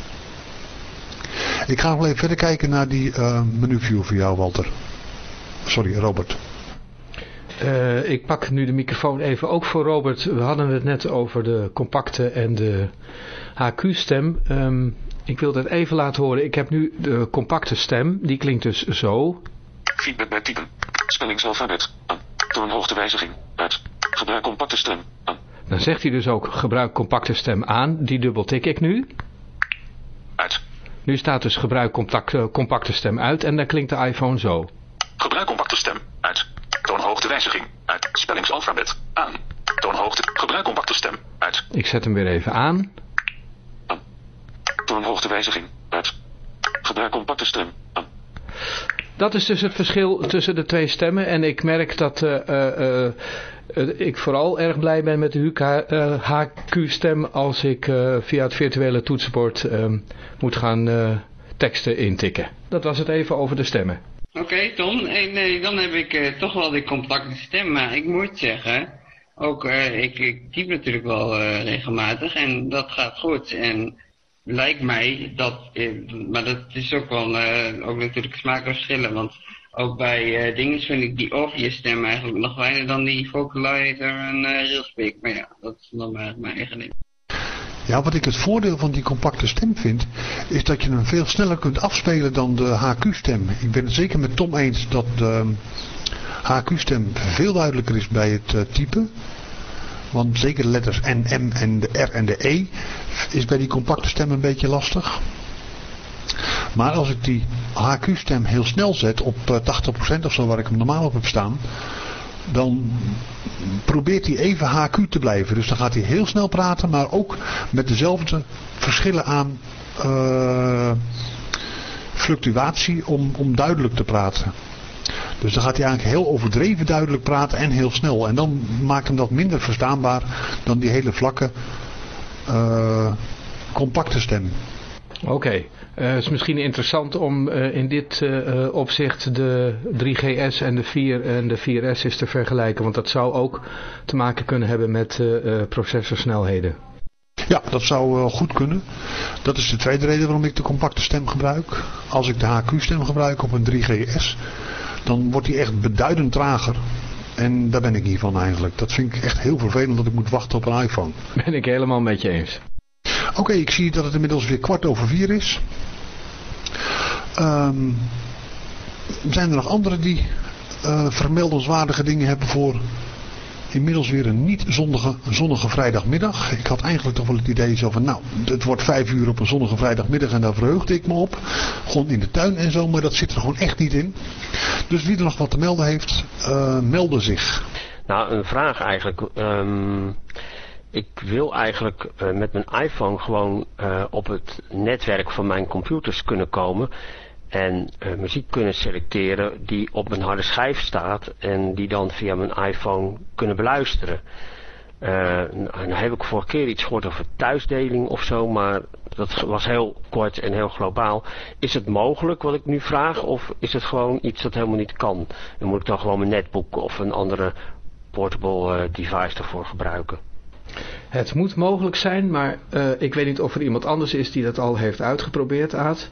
Ik ga nog even verder kijken naar die eh menuview voor jou Walter. Sorry Robert. Ik pak nu de microfoon even ook voor Robert. We hadden het net over de compacte en de HQ-stem. Ehm, ik wil dat even laten horen. Ik heb nu de compacte stem. Die klinkt dus zo. Feedback bij typen. Spellingsalfabet. Aan. Toonhoogtewijziging. Uit. Gebruik compacte stem. Aan. Dan zegt hij dus ook gebruik compacte stem aan. Die dubbel tik ik nu. Uit. Nu staat dus gebruik contact, eh, compacte stem uit en dan klinkt de iPhone zo. Gebruik compacte stem. Uit. Toonhoogtewijziging. Uit. Spellingsalfabet. Aan. Toonhoogte. Gebruik compacte stem. Uit. Ik zet hem weer even aan. Toonhoogtewijziging. Uit. Gebruik compacte stem. Aan. Dat is dus het verschil tussen de twee stemmen. En ik merk dat uh, ik vooral erg blij ben met de HQ-stem als ik via het virtuele toetsenbord ehm, moet gaan teksten intikken. Dat was het even over de stemmen. Oké Tom, en dan heb ik toch wel die compacte stem. Maar ik moet zeggen, ook ik, ik type natuurlijk wel regelmatig en dat gaat goed. En lijkt mij dat, eh, maar dat is ook wel uh, ook natuurlijk smaakverschillen, want ook bij uh, dingen vind ik die obvious stem eigenlijk nog weinig dan die vocalizer en uh, Railspeak. Maar ja, dat is dan maar mijn eigen ding. Ja, wat ik het voordeel van die compacte stem vind, is dat je hem veel sneller kunt afspelen dan de HQ-stem. Ik ben het zeker met Tom eens dat de HQ-stem veel duidelijker is bij het typen. Want zeker de letters N, M en de R en de E is bij die compacte stem een beetje lastig. Maar als ik die HQ-stem heel snel zet op 80% eh, of zo waar ik hem normaal op heb staan, dan probeert hij even HQ te blijven. Dus dan gaat hij heel snel praten, maar ook met dezelfde verschillen aan uh, fluctuatie om, om duidelijk te praten. Dus dan gaat hij eigenlijk heel overdreven duidelijk praten en heel snel. En dan maakt hem dat minder verstaanbaar dan die hele vlakke, uh, compacte stem. Oké, eh, het is misschien interessant om uh, in dit uh, opzicht de 3GS en de 4 en de 4S is te vergelijken. Want dat zou ook te maken kunnen hebben met processorsnelheden. Ja, dat zou goed kunnen. Dat is de tweede reden waarom ik de compacte stem gebruik. Als ik de HQ-stem gebruik op een 3GS, dan wordt hij echt beduidend trager. En daar ben ik niet van eigenlijk. Dat vind ik echt heel vervelend dat ik moet wachten op een iPhone. Ben ik helemaal met je eens. Oké, ik zie dat het inmiddels weer kwart over vier is. Um, zijn er nog anderen die uh, vermeldenswaardige dingen hebben voor inmiddels weer een niet zonnige, zonnige vrijdagmiddag. Ik had eigenlijk toch wel het idee zo van, nou, het wordt vijf uur op een zonnige vrijdagmiddag en daar verheugde ik me op. Gewoon in de tuin en zo, maar dat zit er gewoon echt niet in. Dus wie er nog wat te melden heeft, uh, melde zich. Nou, een vraag eigenlijk. Um, ik wil eigenlijk uh, met mijn iPhone gewoon uh, op het netwerk van mijn computers kunnen komen en uh, muziek kunnen selecteren die op mijn harde schijf staat en die dan via mijn iPhone kunnen beluisteren. Uh, nou heb ik vorige keer iets gehoord over thuisdeling of zo, maar dat was heel kort en heel globaal. Is het mogelijk wat ik nu vraag of is het gewoon iets dat helemaal niet kan? En moet ik dan gewoon mijn netboek of een andere portable uh, device ervoor gebruiken? Het moet mogelijk zijn, maar ik weet niet of er iemand anders is die dat al heeft uitgeprobeerd, Aad.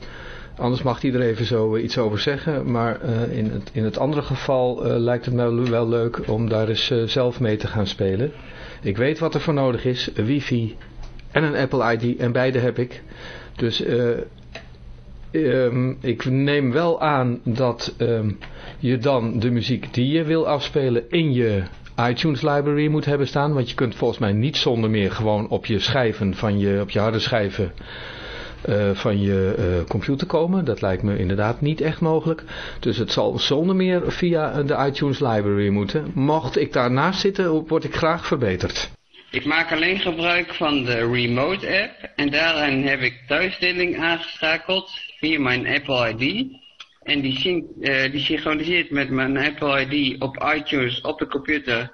Anders mag er even zo iets over zeggen. Maar uh, in, het, in het andere geval uh, lijkt het mij wel leuk om daar eens zelf mee te gaan spelen. Ik weet wat er voor nodig is. Wifi en een Apple ID. En beide heb ik. Dus um, ik neem wel aan dat um, je dan de muziek die je wil afspelen in je iTunes library moet hebben staan. Want je kunt volgens mij niet zonder meer gewoon op je schijven van je, op je harde schijven uh, van je uh, computer komen. Dat lijkt me inderdaad niet echt mogelijk. Dus het zal zonder meer via de iTunes library moeten. Mocht ik daarnaast zitten, word ik graag verbeterd. Ik maak alleen gebruik van de Remote app en daarin heb ik thuisdeling aangeschakeld via mijn Apple ID. En die, uh, die synchroniseert met mijn Apple ID op iTunes op de computer.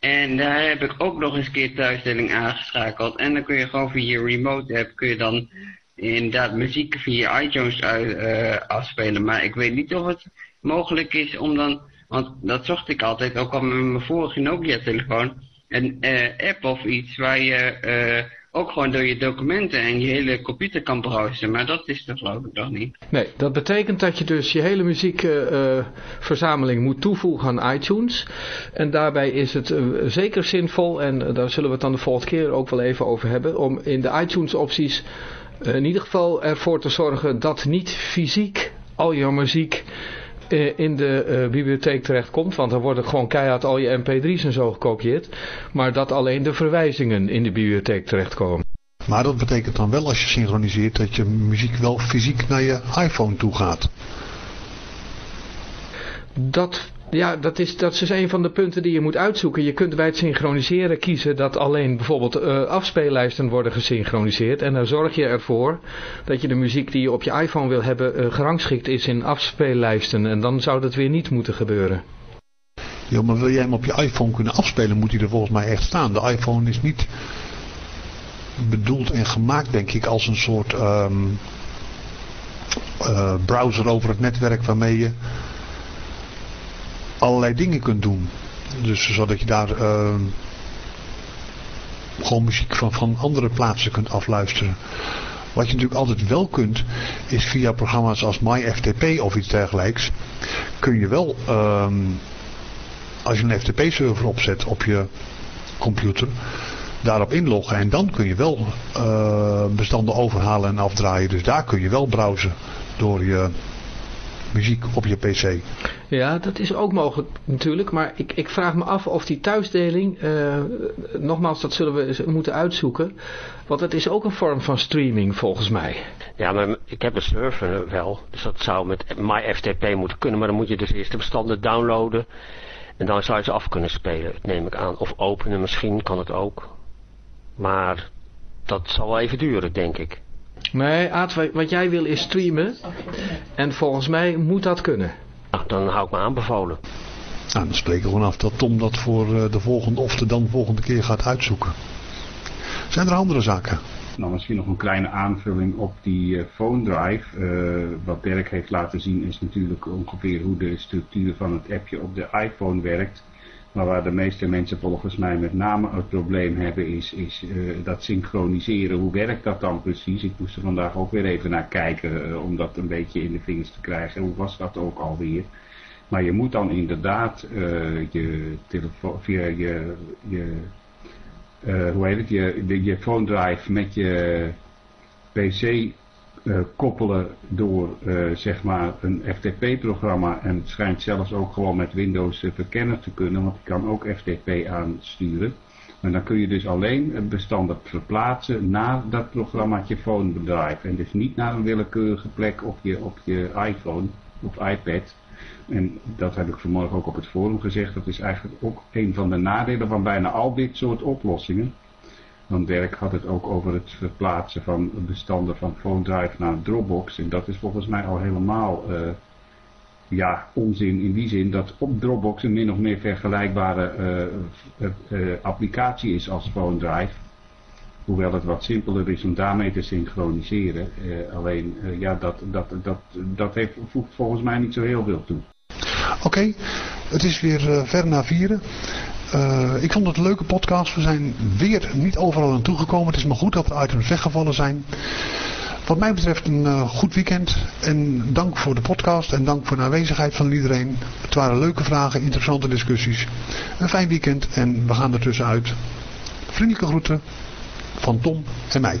En daar heb ik ook nog eens keer thuisdeling aangeschakeld. En dan kun je gewoon via je remote app kun je dan inderdaad muziek via iTunes uh, afspelen. Maar ik weet niet of het mogelijk is om dan, want dat zocht ik altijd, ook al met mijn vorige Nokia telefoon, een uh, app of iets waar je ook gewoon door je documenten en je hele computer kan browsen. Maar dat is er geloof ik nog niet. Nee, dat betekent dat je dus je hele muziekverzameling moet toevoegen aan iTunes. En daarbij is het zeker zinvol, en daar zullen we het dan de volgende keer ook wel even over hebben, om in de iTunes opties eh, in ieder geval ervoor te zorgen dat niet fysiek al je muziek eh, in de uh, bibliotheek terechtkomt. Want dan worden gewoon keihard al je mp3's en zo gekopieerd. Maar dat alleen de verwijzingen in de bibliotheek terechtkomen. Maar dat betekent dan wel als je synchroniseert dat je muziek wel fysiek naar je iPhone toe gaat. Dat Ja, dat is, dat is dus een van de punten die je moet uitzoeken. Je kunt bij het synchroniseren kiezen dat alleen bijvoorbeeld uh, afspeellijsten worden gesynchroniseerd. En dan zorg je ervoor dat je de muziek die je op je iPhone wil hebben uh, gerangschikt is in afspeellijsten. En dan zou dat weer niet moeten gebeuren. Ja, maar wil jij hem op je iPhone kunnen afspelen, moet hij er volgens mij echt staan. De iPhone is niet bedoeld en gemaakt, denk ik, als een soort um, uh, browser over het netwerk waarmee je allerlei dingen kunt doen. Dus zodat je daar uh, gewoon muziek van, van andere plaatsen kunt afluisteren. Wat je natuurlijk altijd wel kunt, is via programma's als MyFTP of iets dergelijks, kun je wel, um, als je een FTP-server opzet op je computer, daarop inloggen en dan kun je wel uh, bestanden overhalen en afdraaien. Dus daar kun je wel browsen door je muziek op je pc. Ja, dat is ook mogelijk natuurlijk, maar ik, ik vraag me af of die thuisdeling, uh, nogmaals dat zullen we moeten uitzoeken, want het is ook een vorm van streaming volgens mij. Ja, maar ik heb een server wel, dus dat zou met MyFTP moeten kunnen, maar dan moet je dus eerst de bestanden downloaden en dan zou je ze af kunnen spelen, neem ik aan. Of openen misschien, kan het ook. Maar dat zal wel even duren, denk ik. Nee, Aad, wat jij wil is streamen. En volgens mij moet dat kunnen. Nou, dan hou ik me aanbevolen. Nou, dan spreken we gewoon af dat Tom dat voor de volgende of de dan volgende keer gaat uitzoeken. Zijn er andere zaken? Nou, misschien nog een kleine aanvulling op die uh, phone drive. Uh, wat Dirk heeft laten zien is natuurlijk ongeveer hoe de structuur van het appje op de iPhone werkt. Maar waar de meeste mensen volgens mij met name het probleem hebben is, is uh, dat synchroniseren. Hoe werkt dat dan precies? Ik moest er vandaag ook weer even naar kijken uh, om dat een beetje in de vingers te krijgen. Hoe was dat ook alweer? Maar je moet dan inderdaad uh, je telefoon via je, je hoe heet het, je, de, je phone drive met je pc uh, koppelen door uh, zeg maar een FTP-programma en het schijnt zelfs ook gewoon met Windows uh, verkennen te kunnen, want je kan ook FTP aansturen. Maar dan kun je dus alleen bestanden verplaatsen naar dat programmaatje Phone Drive en dus niet naar een willekeurige plek op je, op je iPhone of iPad. En dat heb ik vanmorgen ook op het forum gezegd, dat is eigenlijk ook een van de nadelen van bijna al dit soort oplossingen. Want Dirk had het ook over het verplaatsen van bestanden van PhoneDrive naar Dropbox. En dat is volgens mij al helemaal uh, ja, onzin in die zin dat op Dropbox een min of meer vergelijkbare uh, uh, applicatie is als PhoneDrive. Hoewel het wat simpeler is om daarmee te synchroniseren. alleen ja, dat, dat, dat, dat heeft, voegt volgens mij niet zo heel veel toe. Oké, het is weer ver na vieren. Uh, ik vond het een leuke podcast. We zijn weer niet overal aan toegekomen. Het is maar goed dat de items weggevallen zijn. Wat mij betreft een uh, goed weekend. En dank voor de podcast en dank voor de aanwezigheid van iedereen. Het waren leuke vragen, interessante discussies. Een fijn weekend en we gaan er tussenuit. Vriendelijke groeten van Tom en mij.